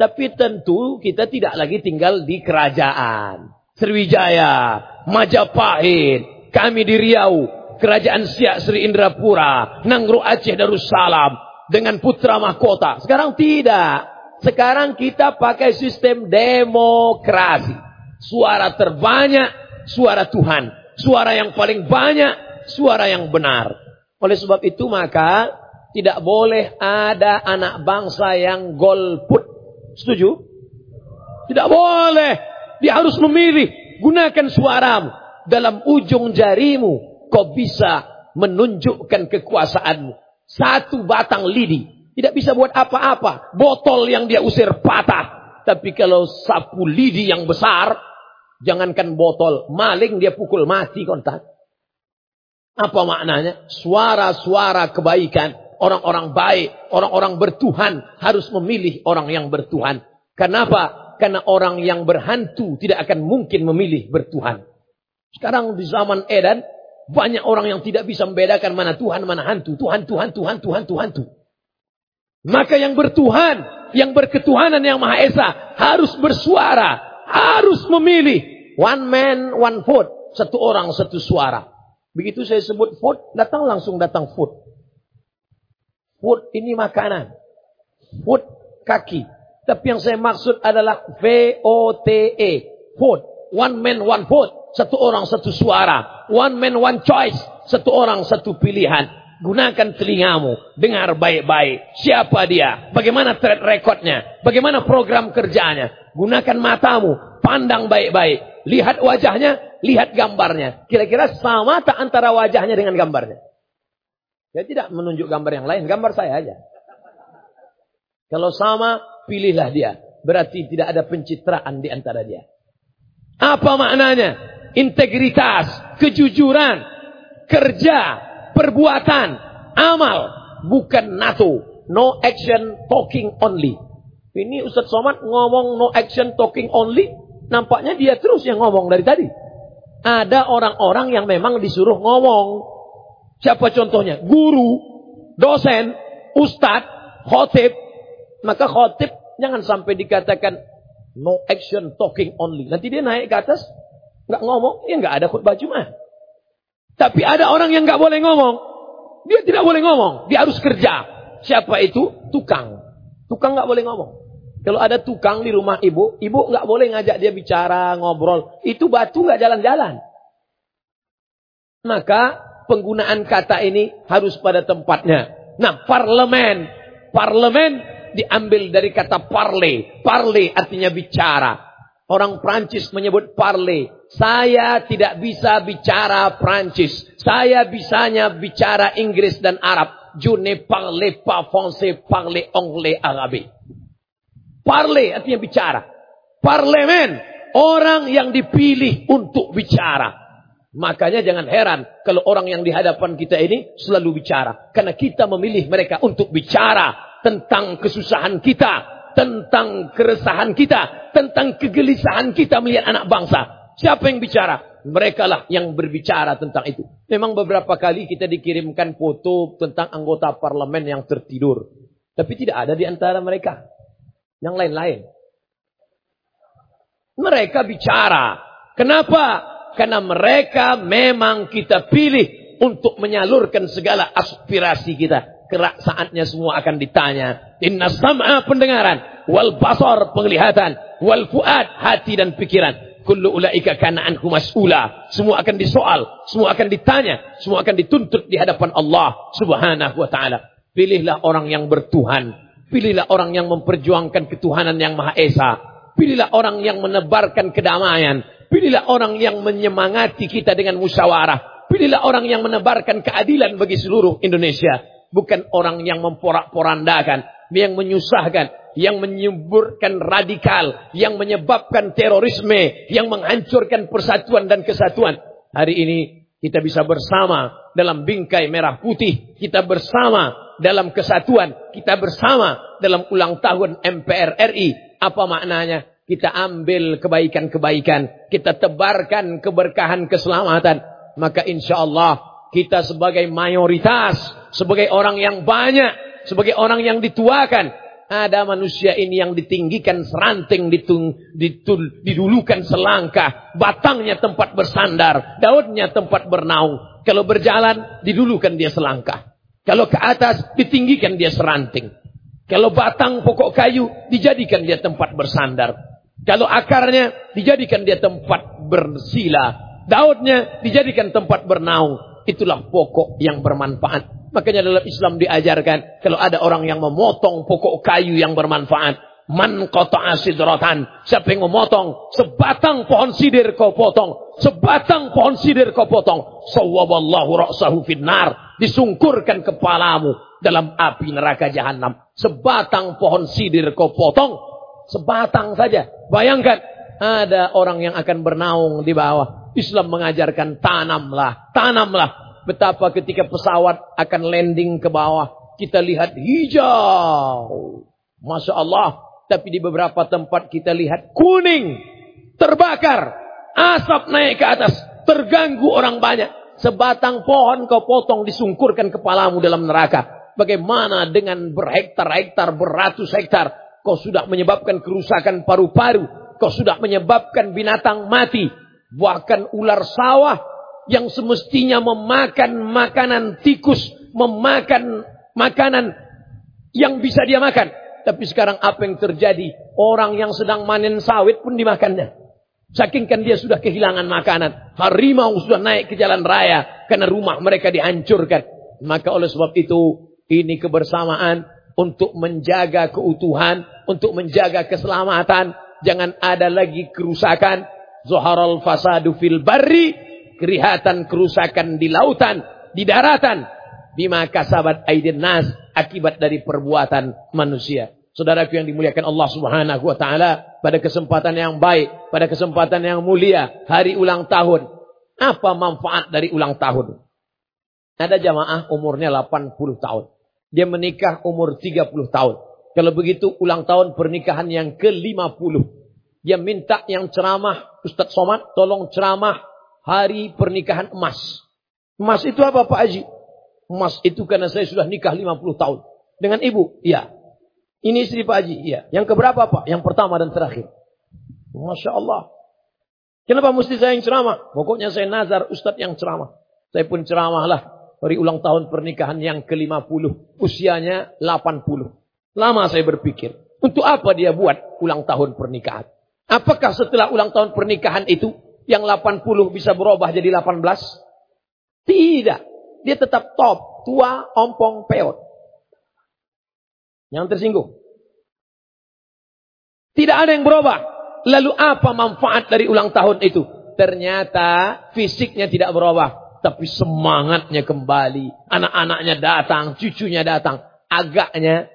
Tapi tentu kita tidak lagi tinggal di kerajaan. Sriwijaya, Majapahit, kami di Riau, Kerajaan Siak Sri Indrapura, Nangro Aceh Darussalam, dengan putra mahkota. Sekarang tidak. Sekarang kita pakai sistem demokrasi. Suara terbanyak, suara Tuhan. Suara yang paling banyak, suara yang benar. Oleh sebab itu maka tidak boleh ada anak bangsa yang golput Setuju? Tidak boleh. Dia harus memilih. Gunakan suaramu. Dalam ujung jarimu. Kau bisa menunjukkan kekuasaanmu. Satu batang lidi. Tidak bisa buat apa-apa. Botol yang dia usir patah. Tapi kalau sapu lidi yang besar. Jangankan botol. Maling dia pukul mati kontak. Apa maknanya? Suara-suara kebaikan orang-orang baik, orang-orang bertuhan harus memilih orang yang bertuhan. Kenapa? Karena orang yang berhantu tidak akan mungkin memilih bertuhan. Sekarang di zaman Edan, banyak orang yang tidak bisa membedakan mana Tuhan, mana hantu. Tuhan, Tuhan, Tuhan, Tuhan, Tuhan, Tuhan. Maka yang bertuhan, yang berketuhanan yang Maha Esa harus bersuara, harus memilih. One man, one vote. Satu orang, satu suara. Begitu saya sebut vote, datang langsung datang vote. Food ini makanan. Food kaki. Tapi yang saya maksud adalah V-O-T-E. Food. One man, one vote. Satu orang, satu suara. One man, one choice. Satu orang, satu pilihan. Gunakan telingamu. Dengar baik-baik. Siapa dia? Bagaimana track recordnya? Bagaimana program kerjanya? Gunakan matamu. Pandang baik-baik. Lihat wajahnya. Lihat gambarnya. Kira-kira sama tak antara wajahnya dengan gambarnya? Saya tidak menunjuk gambar yang lain, gambar saya aja. Kalau sama, pilihlah dia. Berarti tidak ada pencitraan di antara dia. Apa maknanya? Integritas, kejujuran, kerja, perbuatan, amal. Bukan NATO. No action, talking only. Ini Ustaz Somad ngomong no action, talking only. Nampaknya dia terus yang ngomong dari tadi. Ada orang-orang yang memang disuruh ngomong. Siapa contohnya? Guru, dosen, ustadz, khotib. Maka khotib jangan sampai dikatakan no action talking only. Nanti dia naik ke atas, nggak ngomong, ya nggak ada khutbah Jumat. Tapi ada orang yang nggak boleh ngomong. Dia tidak boleh ngomong, dia harus kerja. Siapa itu? Tukang. Tukang nggak boleh ngomong. Kalau ada tukang di rumah ibu, ibu nggak boleh ngajak dia bicara, ngobrol. Itu batu nggak jalan-jalan. Maka penggunaan kata ini harus pada tempatnya. Nah, parlemen. Parlemen diambil dari kata parle. Parle artinya bicara. Orang Prancis menyebut parle. Saya tidak bisa bicara Prancis. Saya bisanya bicara Inggris dan Arab. Je ne parle pas français, parle anglais, arabe. Parle artinya bicara. Parlemen. Orang yang dipilih untuk bicara. Makanya jangan heran kalau orang yang di hadapan kita ini selalu bicara. Karena kita memilih mereka untuk bicara tentang kesusahan kita, tentang keresahan kita, tentang kegelisahan kita melihat anak bangsa. Siapa yang bicara? Mereka lah yang berbicara tentang itu. Memang beberapa kali kita dikirimkan foto tentang anggota parlemen yang tertidur. Tapi tidak ada di antara mereka. Yang lain-lain. Mereka bicara. Kenapa? Karena mereka memang kita pilih untuk menyalurkan segala aspirasi kita. Kerak saatnya semua akan ditanya. Inna sam'a pendengaran. wal basar penglihatan, wal fuad hati dan pikiran. Kullu ulaika kana anhu mas'ula. Semua akan disoal, semua akan ditanya, semua akan dituntut di hadapan Allah Subhanahu wa taala. Pilihlah orang yang bertuhan, pilihlah orang yang memperjuangkan ketuhanan yang Maha Esa. Pilihlah orang yang menebarkan kedamaian, pilihlah orang yang menyemangati kita dengan musyawarah. Pilihlah orang yang menebarkan keadilan bagi seluruh Indonesia, bukan orang yang memporak-porandakan, yang menyusahkan, yang menyuburkan radikal, yang menyebabkan terorisme, yang menghancurkan persatuan dan kesatuan. Hari ini kita bisa bersama dalam bingkai merah putih, kita bersama dalam kesatuan, kita bersama dalam ulang tahun MPR RI. Apa maknanya? Kita ambil kebaikan-kebaikan, kita tebarkan keberkahan keselamatan, maka insya Allah kita sebagai mayoritas, sebagai orang yang banyak, sebagai orang yang dituakan, ada manusia ini yang ditinggikan seranting, ditung, ditul, didulukan selangkah. Batangnya tempat bersandar. Daunnya tempat bernaung. Kalau berjalan, didulukan dia selangkah. Kalau ke atas, ditinggikan dia seranting. Kalau batang pokok kayu, dijadikan dia tempat bersandar. Kalau akarnya, dijadikan dia tempat bersila. Daunnya, dijadikan tempat bernaung. Itulah pokok yang bermanfaat. Makanya dalam Islam diajarkan kalau ada orang yang memotong pokok kayu yang bermanfaat, man qata'a sidratan, siapa yang memotong sebatang pohon sidir kau potong, sebatang pohon sidir kau potong, sawwaballahu ra'sahu finnar, disungkurkan kepalamu dalam api neraka jahanam. Sebatang pohon sidir kau potong, sebatang saja. Bayangkan ada orang yang akan bernaung di bawah. Islam mengajarkan tanamlah, tanamlah Betapa ketika pesawat akan landing ke bawah. Kita lihat hijau. Masya Allah. Tapi di beberapa tempat kita lihat kuning. Terbakar. Asap naik ke atas. Terganggu orang banyak. Sebatang pohon kau potong disungkurkan kepalamu dalam neraka. Bagaimana dengan berhektar-hektar, beratus hektar. Kau sudah menyebabkan kerusakan paru-paru. Kau sudah menyebabkan binatang mati. Bahkan ular sawah yang semestinya memakan makanan tikus, memakan makanan yang bisa dia makan. Tapi sekarang apa yang terjadi? Orang yang sedang manen sawit pun dimakannya. Saking kan dia sudah kehilangan makanan. Harimau sudah naik ke jalan raya karena rumah mereka dihancurkan. Maka oleh sebab itu ini kebersamaan untuk menjaga keutuhan, untuk menjaga keselamatan. Jangan ada lagi kerusakan. Zuharal fasadu fil barri kelihatan kerusakan di lautan, di daratan, bima kasabat aidin nas akibat dari perbuatan manusia. Saudaraku yang dimuliakan Allah Subhanahu wa taala, pada kesempatan yang baik, pada kesempatan yang mulia, hari ulang tahun. Apa manfaat dari ulang tahun? Ada jamaah umurnya 80 tahun. Dia menikah umur 30 tahun. Kalau begitu ulang tahun pernikahan yang ke-50. Dia minta yang ceramah, Ustaz Somad, tolong ceramah hari pernikahan emas. Emas itu apa Pak Haji? Emas itu karena saya sudah nikah 50 tahun. Dengan ibu? Iya. Ini istri Pak Haji? Iya. Yang keberapa Pak? Yang pertama dan terakhir. Masya Allah. Kenapa mesti saya yang ceramah? Pokoknya saya nazar Ustadz yang ceramah. Saya pun ceramahlah. Hari ulang tahun pernikahan yang ke-50. Usianya 80. Lama saya berpikir. Untuk apa dia buat ulang tahun pernikahan? Apakah setelah ulang tahun pernikahan itu yang 80 bisa berubah jadi 18? Tidak. Dia tetap top. Tua, ompong, peot. Yang tersinggung. Tidak ada yang berubah. Lalu apa manfaat dari ulang tahun itu? Ternyata fisiknya tidak berubah. Tapi semangatnya kembali. Anak-anaknya datang, cucunya datang. Agaknya,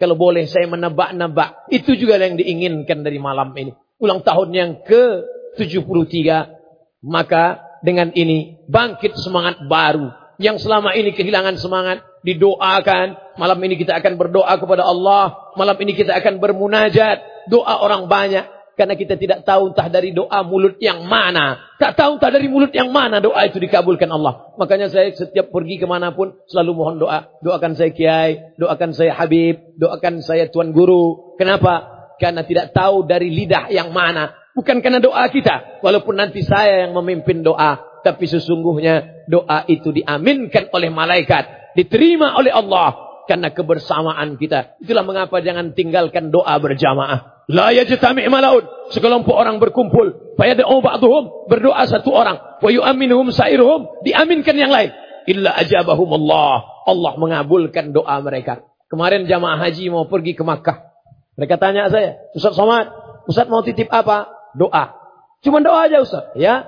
kalau boleh saya menebak-nebak. Itu juga yang diinginkan dari malam ini. Ulang tahun yang ke 73. Maka dengan ini bangkit semangat baru. Yang selama ini kehilangan semangat. Didoakan. Malam ini kita akan berdoa kepada Allah. Malam ini kita akan bermunajat. Doa orang banyak. Karena kita tidak tahu entah dari doa mulut yang mana. Tak tahu entah dari mulut yang mana doa itu dikabulkan Allah. Makanya saya setiap pergi ke mana pun selalu mohon doa. Doakan saya kiai, doakan saya habib, doakan saya tuan guru. Kenapa? Karena tidak tahu dari lidah yang mana. Bukan karena doa kita. Walaupun nanti saya yang memimpin doa. Tapi sesungguhnya doa itu diaminkan oleh malaikat. Diterima oleh Allah. karena kebersamaan kita. Itulah mengapa jangan tinggalkan doa berjamaah. La yajtami' malaun. Sekelompok orang berkumpul. Fayad'u ba'dhum berdoa satu orang. Wa yu'minuhum sa'iruhum diaminkan yang lain. Illa ajabahum Allah. Allah mengabulkan doa mereka. Kemarin jamaah haji mau pergi ke Makkah. Mereka tanya saya, Ustaz Somad, Ustaz mau titip apa? Doa. Cuma doa aja Ustaz. Ya,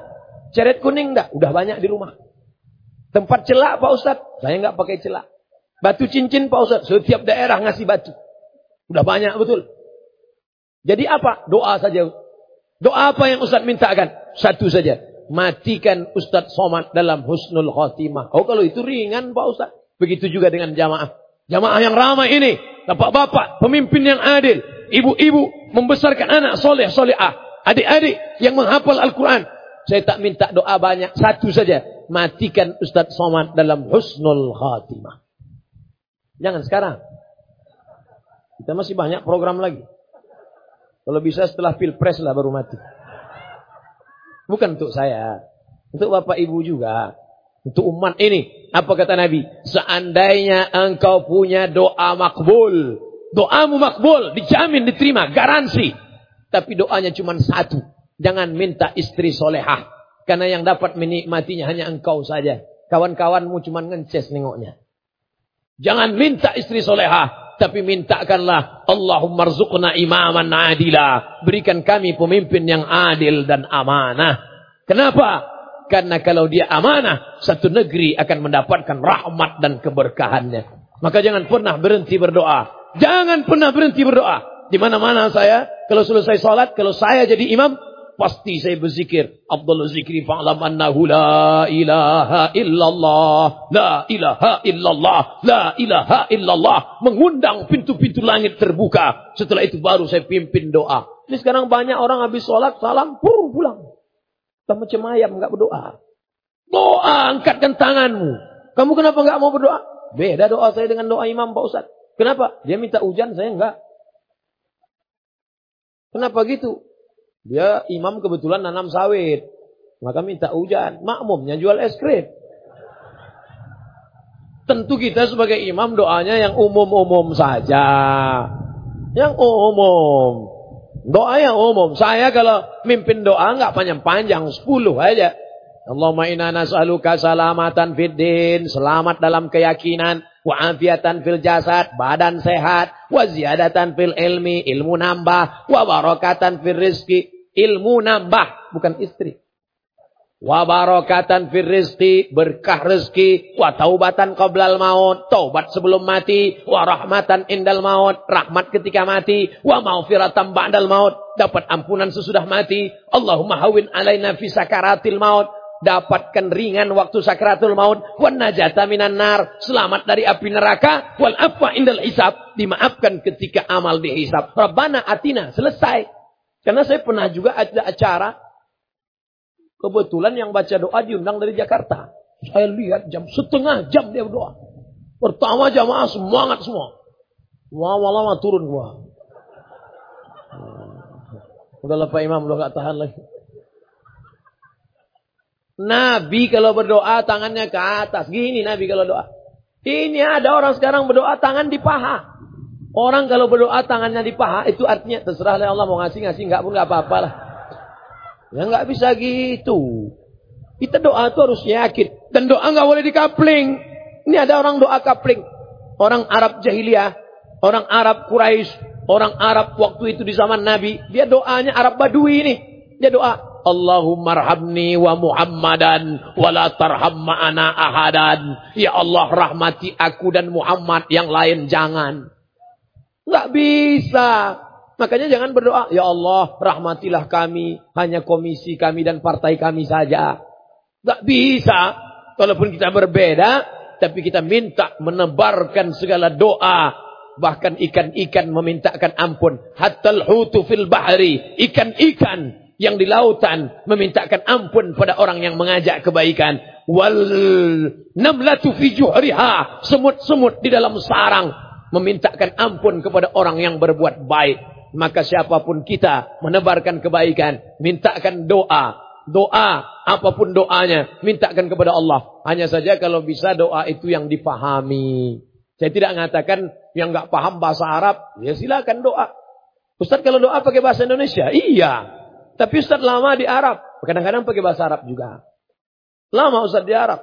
ceret kuning enggak? Udah banyak di rumah. Tempat celak Pak Ustaz. Saya enggak pakai celak. Batu cincin Pak Ustaz. Setiap daerah ngasih batu. Udah banyak betul. Jadi apa? Doa saja. Doa apa yang Ustaz mintakan? Satu saja. Matikan Ustaz Somad dalam husnul khotimah. Oh kalau itu ringan Pak Ustaz. Begitu juga dengan jamaah. Jamaah yang ramai ini. Bapak-bapak. Pemimpin yang adil. Ibu-ibu membesarkan anak soleh soleah. Adik-adik yang menghafal Al-Quran. Saya tak minta doa banyak. Satu saja. Matikan Ustaz Somad dalam husnul khatimah. Jangan sekarang. Kita masih banyak program lagi. Kalau bisa setelah pilpres lah baru mati. Bukan untuk saya. Untuk bapak ibu juga. Untuk umat ini. Apa kata Nabi? Seandainya engkau punya doa makbul. Doamu makbul. Dijamin, diterima. Garansi. Tapi doanya cuma satu. Jangan minta istri solehah. Karena yang dapat menikmatinya hanya engkau saja. Kawan-kawanmu cuma ngences nengoknya. Jangan minta istri solehah. Tapi mintakanlah. Allahumma rzuqna imaman adila. Berikan kami pemimpin yang adil dan amanah. Kenapa? Karena kalau dia amanah. Satu negeri akan mendapatkan rahmat dan keberkahannya. Maka jangan pernah berhenti berdoa. Jangan pernah berhenti berdoa. Di mana-mana saya. Kalau selesai sholat. Kalau saya jadi imam pasti saya berzikir. Abdul zikri fa'lam annahu la ilaha illallah. La ilaha illallah. La ilaha illallah. Mengundang pintu-pintu langit terbuka. Setelah itu baru saya pimpin doa. Ini sekarang banyak orang habis sholat, salam, pur, pulang. Kita macam ayam, enggak berdoa. Doa, angkatkan tanganmu. Kamu kenapa enggak mau berdoa? Beda doa saya dengan doa imam Pak Ustaz. Kenapa? Dia minta hujan, saya enggak. Kenapa gitu? Dia imam kebetulan nanam sawit. Maka minta hujan. Makmumnya jual es krim. Tentu kita sebagai imam doanya yang umum-umum saja. Yang umum. Doa yang umum. Saya kalau mimpin doa nggak panjang-panjang. Sepuluh aja. Allahumma inna nas'aluka salamatan fid din. Selamat dalam keyakinan. Wa afiatan fil jasad. Badan sehat. Wa ziyadatan fil ilmi. Ilmu nambah. Wa barakatan fil rizki ilmu nambah, bukan istri. Wa barakatan fir rizqi, berkah rezeki, wa taubatan qablal maut, taubat sebelum mati, wa rahmatan indal maut, rahmat ketika mati, wa maufiratan ba'dal maut, dapat ampunan sesudah mati. Allahumma hawin alaina fi sakaratil maut, dapatkan ringan waktu sakratul maut, wa najata minan nar, selamat dari api neraka, wal afwa indal hisab, dimaafkan ketika amal dihisab. Rabbana atina, selesai. Karena saya pernah juga ada acara. Kebetulan yang baca doa diundang dari Jakarta. Saya lihat jam setengah jam dia berdoa. Pertama jamaah semangat semua. Lama-lama turun gua. Udah Pak Imam, udah gak tahan lagi. Nabi kalau berdoa tangannya ke atas. Gini Nabi kalau doa. Ini ada orang sekarang berdoa tangan di paha. Orang kalau berdoa tangannya di paha itu artinya terserah Allah mau ngasih ngasih nggak pun nggak apa-apa lah. Ya nggak bisa gitu. Kita doa itu harus yakin dan doa nggak boleh dikapling. Ini ada orang doa kapling. Orang Arab jahiliyah, orang Arab Quraisy, orang Arab waktu itu di zaman Nabi, dia doanya Arab Badui ini. Dia doa, Allahumma arhamni wa Muhammadan wa la tarham ma'ana ahadan. Ya Allah rahmati aku dan Muhammad yang lain jangan. Enggak bisa. Makanya jangan berdoa, Ya Allah rahmatilah kami, hanya komisi kami dan partai kami saja. Enggak bisa. Walaupun kita berbeda, tapi kita minta menebarkan segala doa. Bahkan ikan-ikan memintakan ampun. Hattal hutu fil bahri. Ikan-ikan yang di lautan memintakan ampun pada orang yang mengajak kebaikan. Wal namlatu fi juhriha. Semut-semut di dalam sarang memintakan ampun kepada orang yang berbuat baik. Maka siapa pun kita menebarkan kebaikan, mintakan doa. Doa, apa pun doanya, mintakan kepada Allah. Hanya saja kalau bisa doa itu yang dipahami. Saya tidak mengatakan yang nggak paham bahasa Arab, ya silakan doa. Ustaz kalau doa pakai bahasa Indonesia, iya. Tapi Ustaz lama di Arab, kadang-kadang pakai bahasa Arab juga. Lama Ustaz di Arab.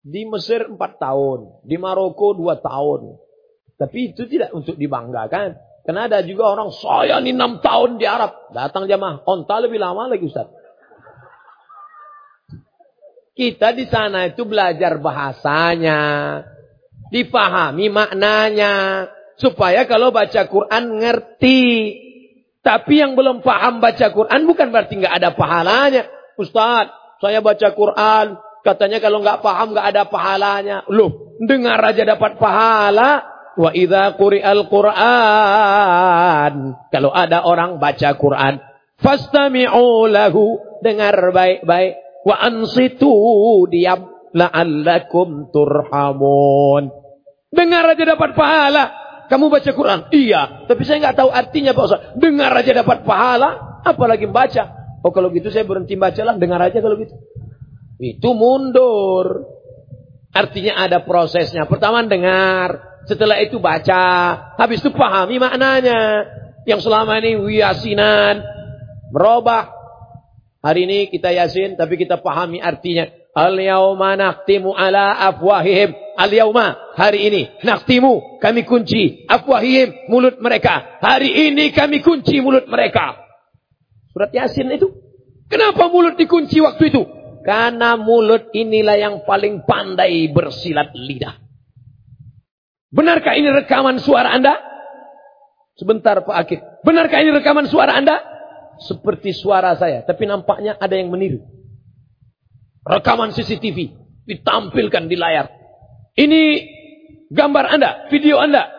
Di Mesir 4 tahun, di Maroko 2 tahun. Tapi itu tidak untuk dibanggakan. Karena ada juga orang, saya ini 6 tahun di Arab. Datang jamaah, onta lebih lama lagi Ustaz. Kita di sana itu belajar bahasanya. Dipahami maknanya. Supaya kalau baca Quran ngerti. Tapi yang belum paham baca Quran bukan berarti nggak ada pahalanya. Ustaz, saya baca Quran. Katanya kalau nggak paham nggak ada pahalanya. Loh, dengar aja dapat pahala. Wa idza quri'al Qur'an. Kalau ada orang baca Quran. Fastami'u lahu. Dengar baik-baik. Wa ansitu diam la'allakum turhamun. Dengar aja dapat pahala. Kamu baca Quran? Iya. Tapi saya nggak tahu artinya Pak Ustaz. Dengar aja dapat pahala. Apalagi baca. Oh kalau gitu saya berhenti baca lah. Dengar aja kalau gitu. Itu mundur. Artinya ada prosesnya. Pertama dengar. Setelah itu baca. Habis itu pahami maknanya. Yang selama ini wiyasinan. Merubah Hari ini kita yasin tapi kita pahami artinya. Al-yawma naktimu ala afwahihim. Al-yawma, hari ini. Naktimu, kami kunci. Afwahihim, mulut mereka. Hari ini kami kunci mulut mereka. Surat Yasin itu. Kenapa mulut dikunci waktu itu? Karena mulut inilah yang paling pandai bersilat lidah. Benarkah ini rekaman suara anda? Sebentar Pak Akid. Benarkah ini rekaman suara anda? seperti suara saya, tapi nampaknya ada yang meniru. Rekaman CCTV ditampilkan di layar. Ini gambar Anda, video Anda.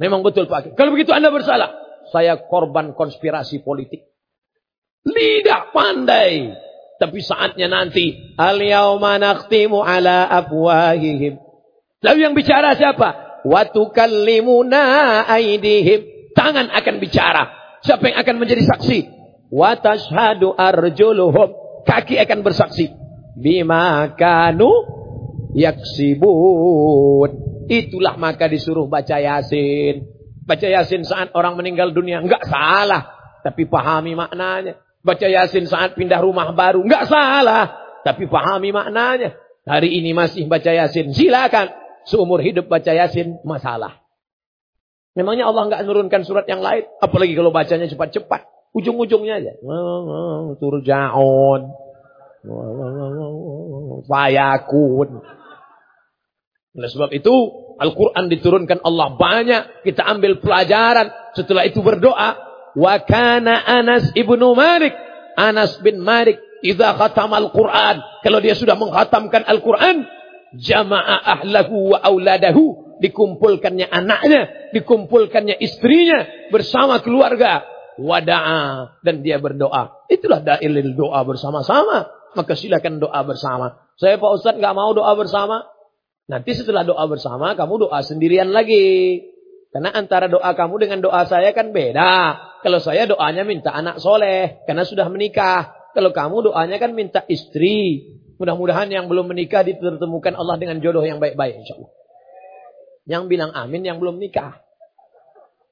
Memang betul Pak. Kalau begitu Anda bersalah. Saya korban konspirasi politik. Lidah pandai. Tapi saatnya nanti. Al-yawma nakhtimu ala afwahihim. Lalu yang bicara siapa? Wa tukallimuna aidihim. Tangan akan bicara. Siapa yang akan menjadi saksi? Wa tashhadu arjuluhum. Kaki akan bersaksi. Bima kanu yaksibun. Itulah maka disuruh baca Yasin. Baca Yasin saat orang meninggal dunia. Enggak salah. Tapi pahami maknanya. Baca Yasin saat pindah rumah baru. Enggak salah. Tapi pahami maknanya. Hari ini masih baca Yasin. Silakan. Seumur hidup baca Yasin. Masalah. Memangnya Allah nggak menurunkan surat yang lain? Apalagi kalau bacanya cepat-cepat. Ujung-ujungnya aja. Turja'un. Fayakun. Oleh sebab itu, Al-Quran diturunkan Allah banyak. Kita ambil pelajaran. Setelah itu berdoa. Wa kana Anas ibnu Malik. Anas bin Malik. Iza khatam Al-Quran. Kalau dia sudah menghatamkan Al-Quran. Jama'a ahlahu wa auladahu dikumpulkannya anaknya, dikumpulkannya istrinya bersama keluarga. Wada'a dan dia berdoa. Itulah dalil doa bersama-sama. Maka silakan doa bersama. Saya Pak Ustadz nggak mau doa bersama. Nanti setelah doa bersama kamu doa sendirian lagi. Karena antara doa kamu dengan doa saya kan beda. Kalau saya doanya minta anak soleh karena sudah menikah. Kalau kamu doanya kan minta istri. Mudah-mudahan yang belum menikah ditemukan Allah dengan jodoh yang baik-baik insya Allah. Yang bilang amin yang belum nikah.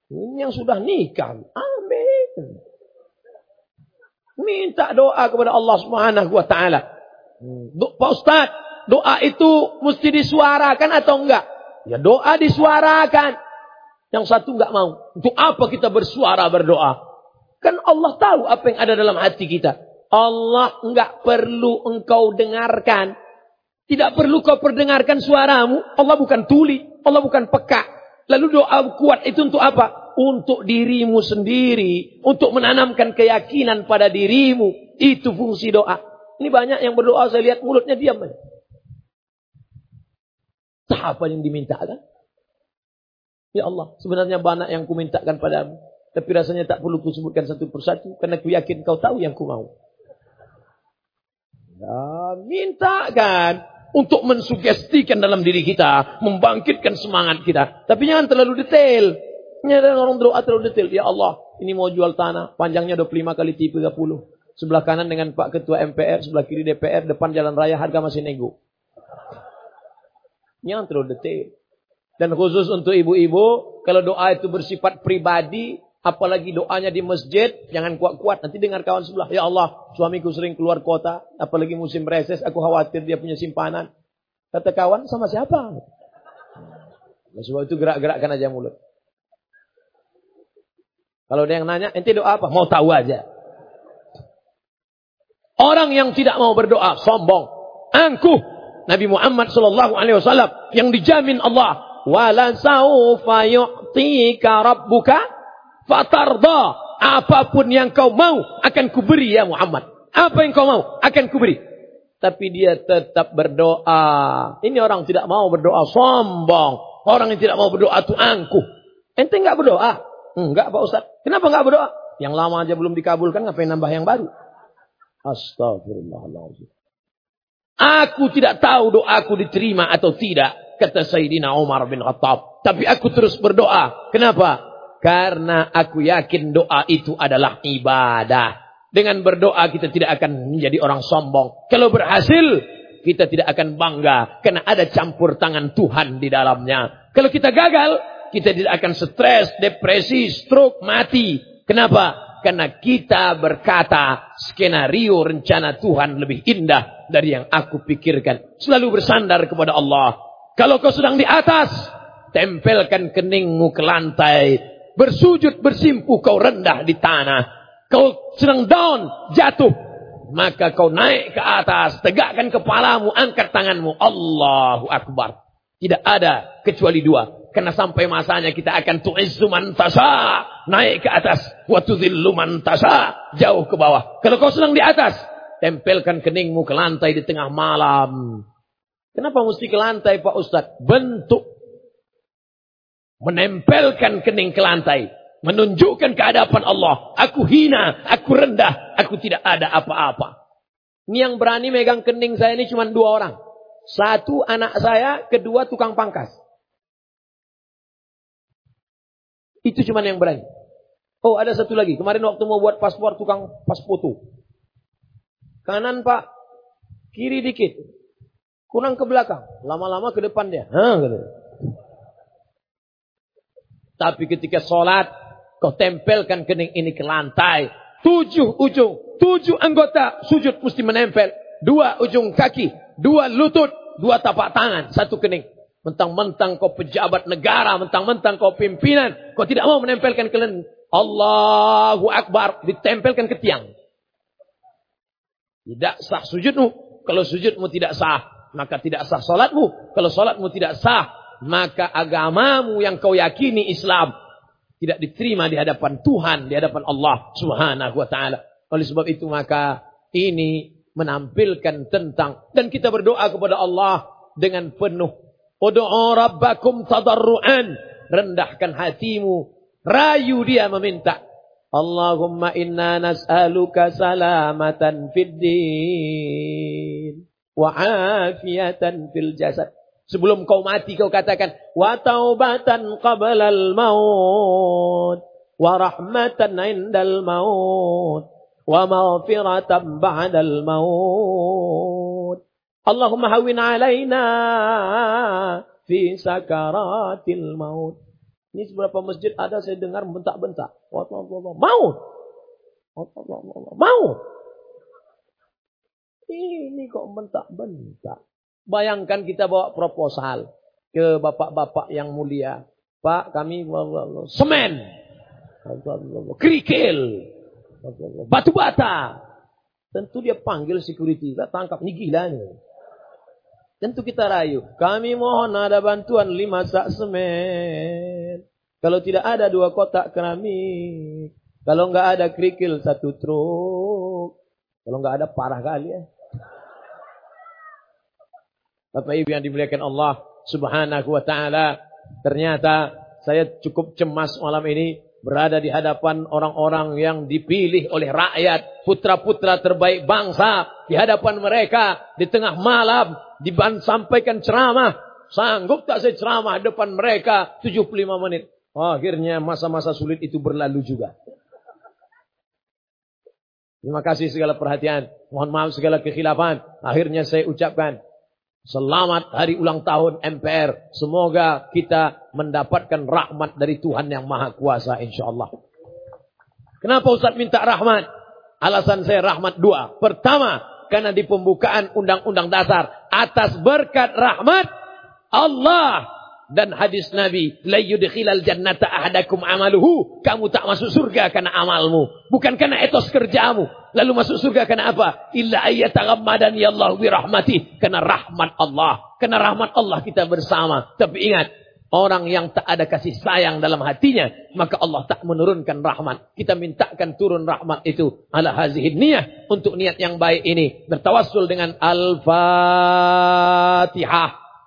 Ini yang sudah nikah. Amin. Minta doa kepada Allah Subhanahu wa taala. Pak Ustaz, doa itu mesti disuarakan atau enggak? Ya doa disuarakan. Yang satu enggak mau. Untuk apa kita bersuara berdoa? Kan Allah tahu apa yang ada dalam hati kita. Allah enggak perlu engkau dengarkan. Tidak perlu kau perdengarkan suaramu. Allah bukan tuli. Allah bukan peka. Lalu doa kuat itu untuk apa? Untuk dirimu sendiri. Untuk menanamkan keyakinan pada dirimu. Itu fungsi doa. Ini banyak yang berdoa saya lihat mulutnya diam aja. Apa yang dimintakan? Ya Allah, sebenarnya banyak yang kumintakan padamu. Tapi rasanya tak perlu kusebutkan satu persatu. Karena ku yakin kau tahu yang ku mau. Ya, mintakan untuk mensugestikan dalam diri kita, membangkitkan semangat kita. Tapi jangan terlalu detail. Ini ada orang terlalu detail. Ya Allah, ini mau jual tanah, panjangnya 25 kali 30. Sebelah kanan dengan Pak Ketua MPR, sebelah kiri DPR, depan jalan raya harga masih nego. Jangan terlalu detail. Dan khusus untuk ibu-ibu, kalau doa itu bersifat pribadi, apalagi doanya di masjid, jangan kuat-kuat. Nanti dengar kawan sebelah, ya Allah, suamiku sering keluar kota, apalagi musim reses, aku khawatir dia punya simpanan. Kata kawan, sama siapa? Nah, sebab itu gerak-gerakkan aja mulut. Kalau ada yang nanya, ente doa apa? Mau tahu aja. Orang yang tidak mau berdoa, sombong, angkuh. Nabi Muhammad sallallahu alaihi wasallam yang dijamin Allah wala saufa yu'tika rabbuka fatarda. Apa pun yang kau mau akan kuberi ya Muhammad. Apa yang kau mau akan kuberi. Tapi dia tetap berdoa. Ini orang tidak mau berdoa sombong. Orang yang tidak mau berdoa itu angkuh. Ente enggak berdoa enggak Pak Ustaz kenapa enggak berdoa yang lama aja belum dikabulkan ngapain nambah yang baru astagfirullahaladzim Aku tidak tahu doaku diterima atau tidak kata Sayyidina Umar bin Khattab. Tapi aku terus berdoa. Kenapa? Karena aku yakin doa itu adalah ibadah. Dengan berdoa kita tidak akan menjadi orang sombong. Kalau berhasil, kita tidak akan bangga. Karena ada campur tangan Tuhan di dalamnya. Kalau kita gagal, kita tidak akan stres, depresi, stroke, mati. Kenapa? Karena kita berkata skenario rencana Tuhan lebih indah dari yang aku pikirkan. Selalu bersandar kepada Allah. Kalau kau sedang di atas, tempelkan keningmu ke lantai. Bersujud bersimpuh kau rendah di tanah. Kau sedang down, jatuh. Maka kau naik ke atas, tegakkan kepalamu, angkat tanganmu. Allahu Akbar. Tidak ada kecuali dua. Karena sampai masanya kita akan tu'izzu man tasa. Naik ke atas. Wa tudhillu man tasa. Jauh ke bawah. Kalau kau sedang di atas. Tempelkan keningmu ke lantai di tengah malam. Kenapa mesti ke lantai Pak Ustadz? Bentuk. Menempelkan kening ke lantai. Menunjukkan kehadapan Allah. Aku hina, aku rendah, aku tidak ada apa-apa. Ini yang berani megang kening saya ini cuma dua orang. Satu anak saya, kedua tukang pangkas. Itu cuma yang berani. Oh ada satu lagi. Kemarin waktu mau buat paspor tukang pas foto. Kanan pak. Kiri dikit. Kurang ke belakang. Lama-lama ke depan dia. Hah, gitu. Tapi ketika sholat, kau tempelkan kening ini ke lantai. Tujuh ujung, tujuh anggota sujud mesti menempel. Dua ujung kaki, dua lutut, dua tapak tangan, satu kening. Mentang-mentang kau pejabat negara, mentang-mentang kau pimpinan. Kau tidak mau menempelkan ke Allahu Akbar, ditempelkan ke tiang. Tidak sah sujudmu. Kalau sujudmu tidak sah, maka tidak sah solatmu. Kalau solatmu tidak sah, maka agamamu yang kau yakini Islam tidak diterima di hadapan Tuhan, di hadapan Allah Subhanahu wa taala. Oleh sebab itu maka ini menampilkan tentang dan kita berdoa kepada Allah dengan penuh Ud'u rabbakum tadarruan, rendahkan hatimu, rayu dia meminta. Allahumma inna nas'aluka salamatan fid din wa afiyatan fil jasad. Sebelum kau mati kau katakan wa taubatan qablal maut wa rahmatan indal maut wa maghfiratan ba'dal maut. Allahumma hawin alaina fi sakaratil maut. Ini seberapa masjid ada saya dengar bentak-bentak. Maut. Maut. Ini kok bentak-bentak. Bayangkan kita bawa proposal ke bapak-bapak yang mulia. Pak, kami semen, kerikil, batu bata. Tentu dia panggil security, kita tangkap, ini gila nih. Tentu kita rayu. Kami mohon ada bantuan lima sak semen. Kalau tidak ada dua kotak keramik. Kalau nggak ada kerikil satu truk. Kalau nggak ada parah kali ya. Bapak Ibu yang dimuliakan Allah Subhanahu wa taala, ternyata saya cukup cemas malam ini berada di hadapan orang-orang yang dipilih oleh rakyat, putra-putra terbaik bangsa, di hadapan mereka di tengah malam sampaikan ceramah. Sanggup tak saya ceramah depan mereka 75 menit. Akhirnya masa-masa sulit itu berlalu juga. Terima kasih segala perhatian. Mohon maaf segala kekhilafan. Akhirnya saya ucapkan Selamat hari ulang tahun MPR. Semoga kita mendapatkan rahmat dari Tuhan yang Maha Kuasa insyaAllah. Kenapa Ustaz minta rahmat? Alasan saya rahmat dua. Pertama, karena di pembukaan undang-undang dasar. Atas berkat rahmat Allah dan hadis Nabi, la yudkhilal jannata ahadakum amaluhu. Kamu tak masuk surga karena amalmu, bukan karena etos kerjamu. Lalu masuk surga karena apa? Illa ayyataghammadani Allah bi rahmati. Karena rahmat Allah. Karena rahmat Allah kita bersama. Tapi ingat, orang yang tak ada kasih sayang dalam hatinya, maka Allah tak menurunkan rahmat. Kita mintakan turun rahmat itu ala hazihin niyah untuk niat yang baik ini. Bertawassul dengan Al-Fatihah.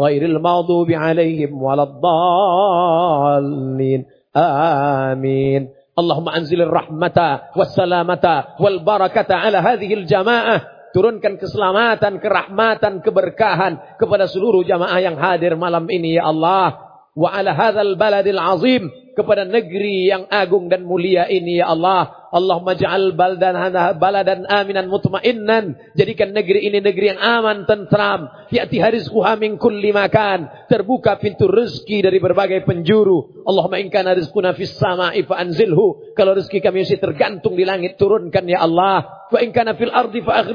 غير المغضوب عليهم ولا الضالين آمين اللهم أنزل الرحمة والسلامة والبركة على هذه الجماعة turunkan keselamatan, kerahmatan, keberkahan kepada seluruh jamaah yang hadir malam ini ya Allah. Wa ala hadzal baladil azim kepada negeri yang agung dan mulia ini ya Allah. Allahumma ja'al baldan baladan aminan mutmainnan. Jadikan negeri ini negeri yang aman, tentram. Ya'ti harizquha min kulli makan. Terbuka pintu rezeki dari berbagai penjuru. Allahumma in kana rizquna fis sama'i fa anzilhu. Kalau rezeki kami masih tergantung di langit, turunkan ya Allah. Wa in kana fil ardi fa.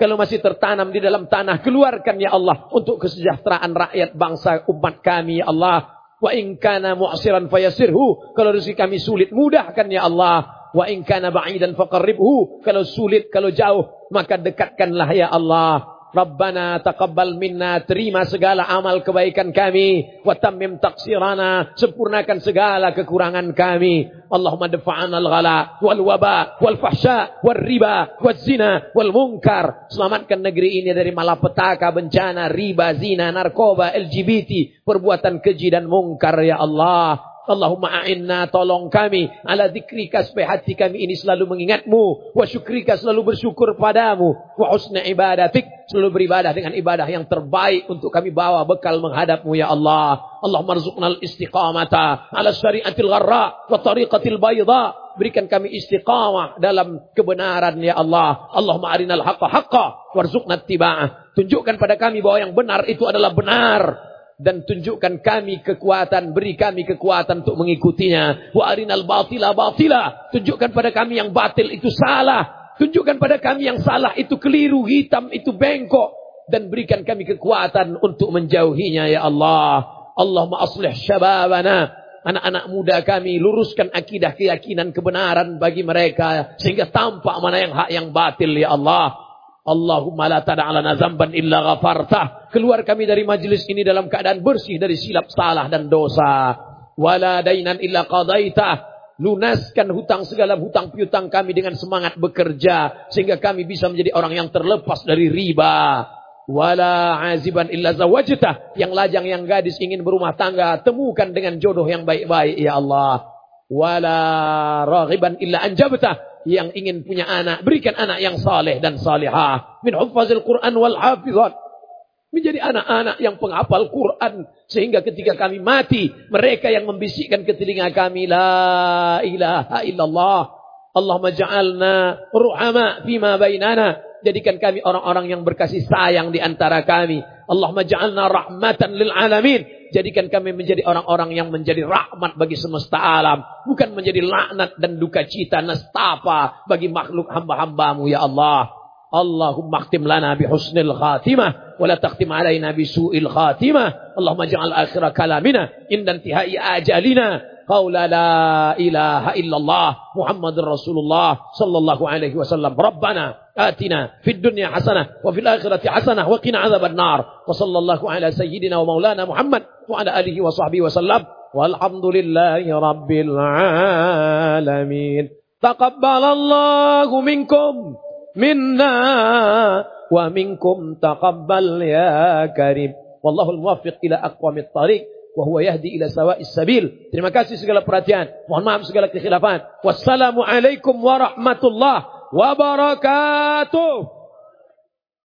Kalau masih tertanam di dalam tanah, keluarkan ya Allah untuk kesejahteraan rakyat bangsa umat kami ya Allah. Wa in kana mu'siran fayasirhu. Kalau rezeki kami sulit, mudahkan ya Allah. Wa in kana ba'idan faqarribhu. Kalau sulit, kalau jauh, maka dekatkanlah ya Allah. Rabbana taqabbal minna terima segala amal kebaikan kami wa tammim taqsirana sempurnakan segala kekurangan kami Allahumma dafa'ana al-ghala wal waba wal fahsya wal riba wal zina wal munkar selamatkan negeri ini dari malapetaka bencana riba zina narkoba LGBT perbuatan keji dan munkar ya Allah Allahumma a'inna tolong kami. Ala dzikrika supaya hati kami ini selalu mengingatmu. Wa syukrika selalu bersyukur padamu. Wa husna ibadatik selalu beribadah dengan ibadah yang terbaik untuk kami bawa bekal menghadapmu ya Allah. Allahumma rzuqnal istiqamata ala syariatil gharra wa tariqatil bayda. Berikan kami istiqamah dalam kebenaran ya Allah. Allahumma arinal haqqa haqqa warzuqna ittiba'ah. Tunjukkan pada kami bahwa yang benar itu adalah benar dan tunjukkan kami kekuatan, beri kami kekuatan untuk mengikutinya. Wa arinal batila batila, tunjukkan pada kami yang batil itu salah, tunjukkan pada kami yang salah itu keliru, hitam itu bengkok dan berikan kami kekuatan untuk menjauhinya ya Allah. Allahumma aslih syababana anak-anak muda kami luruskan akidah keyakinan kebenaran bagi mereka sehingga tampak mana yang hak yang batil ya Allah. Allahumma la tada'alana zamban illa ghafartah. Keluar kami dari majlis ini dalam keadaan bersih dari silap salah dan dosa. Wala dainan illa qadaitah. Lunaskan hutang segala hutang piutang kami dengan semangat bekerja. Sehingga kami bisa menjadi orang yang terlepas dari riba. Wala aziban illa zawajtah. Yang lajang, yang gadis ingin berumah tangga. Temukan dengan jodoh yang baik-baik ya Allah. Wala raghiban illa anjabtah yang ingin punya anak, berikan anak yang saleh dan salihah. Min hufazil Quran wal hafizat. Menjadi anak-anak yang penghafal Quran. Sehingga ketika kami mati, mereka yang membisikkan ke telinga kami, La ilaha illallah. Allahumma ja'alna ruhama fima bainana. Jadikan kami orang-orang yang berkasih sayang di antara kami. Allahumma ja'alna rahmatan lil alamin. Jadikan kami menjadi orang-orang yang menjadi rahmat bagi semesta alam. Bukan menjadi laknat dan duka cita nestapa bagi makhluk hamba-hambamu ya Allah. Allahumma khtim lana bi husnil khatimah. Wa la takhtim alaina bi su'il khatimah. Allahumma ja'al akhira kalamina. Indan tihai ajalina. Qawla la ilaha illallah Muhammad Rasulullah sallallahu alaihi wasallam. Rabbana الله صلى الله عليه وسلم ربنا آتنا في الدنيا حسنة وفي الآخرة حسنة وقنا عذاب النار وصلى الله على سيدنا ومولانا محمد وعلى آله وصحبه وسلم والحمد لله رب العالمين تقبل الله منكم منا ومنكم تقبل يا كريم Wallahul muwaffiq ila aqwamit thariq wa huwa yahdi ila sawa'is sabil. Terima kasih segala perhatian. Mohon maaf segala kekhilafan. Wassalamualaikum warahmatullahi wabarakatuh.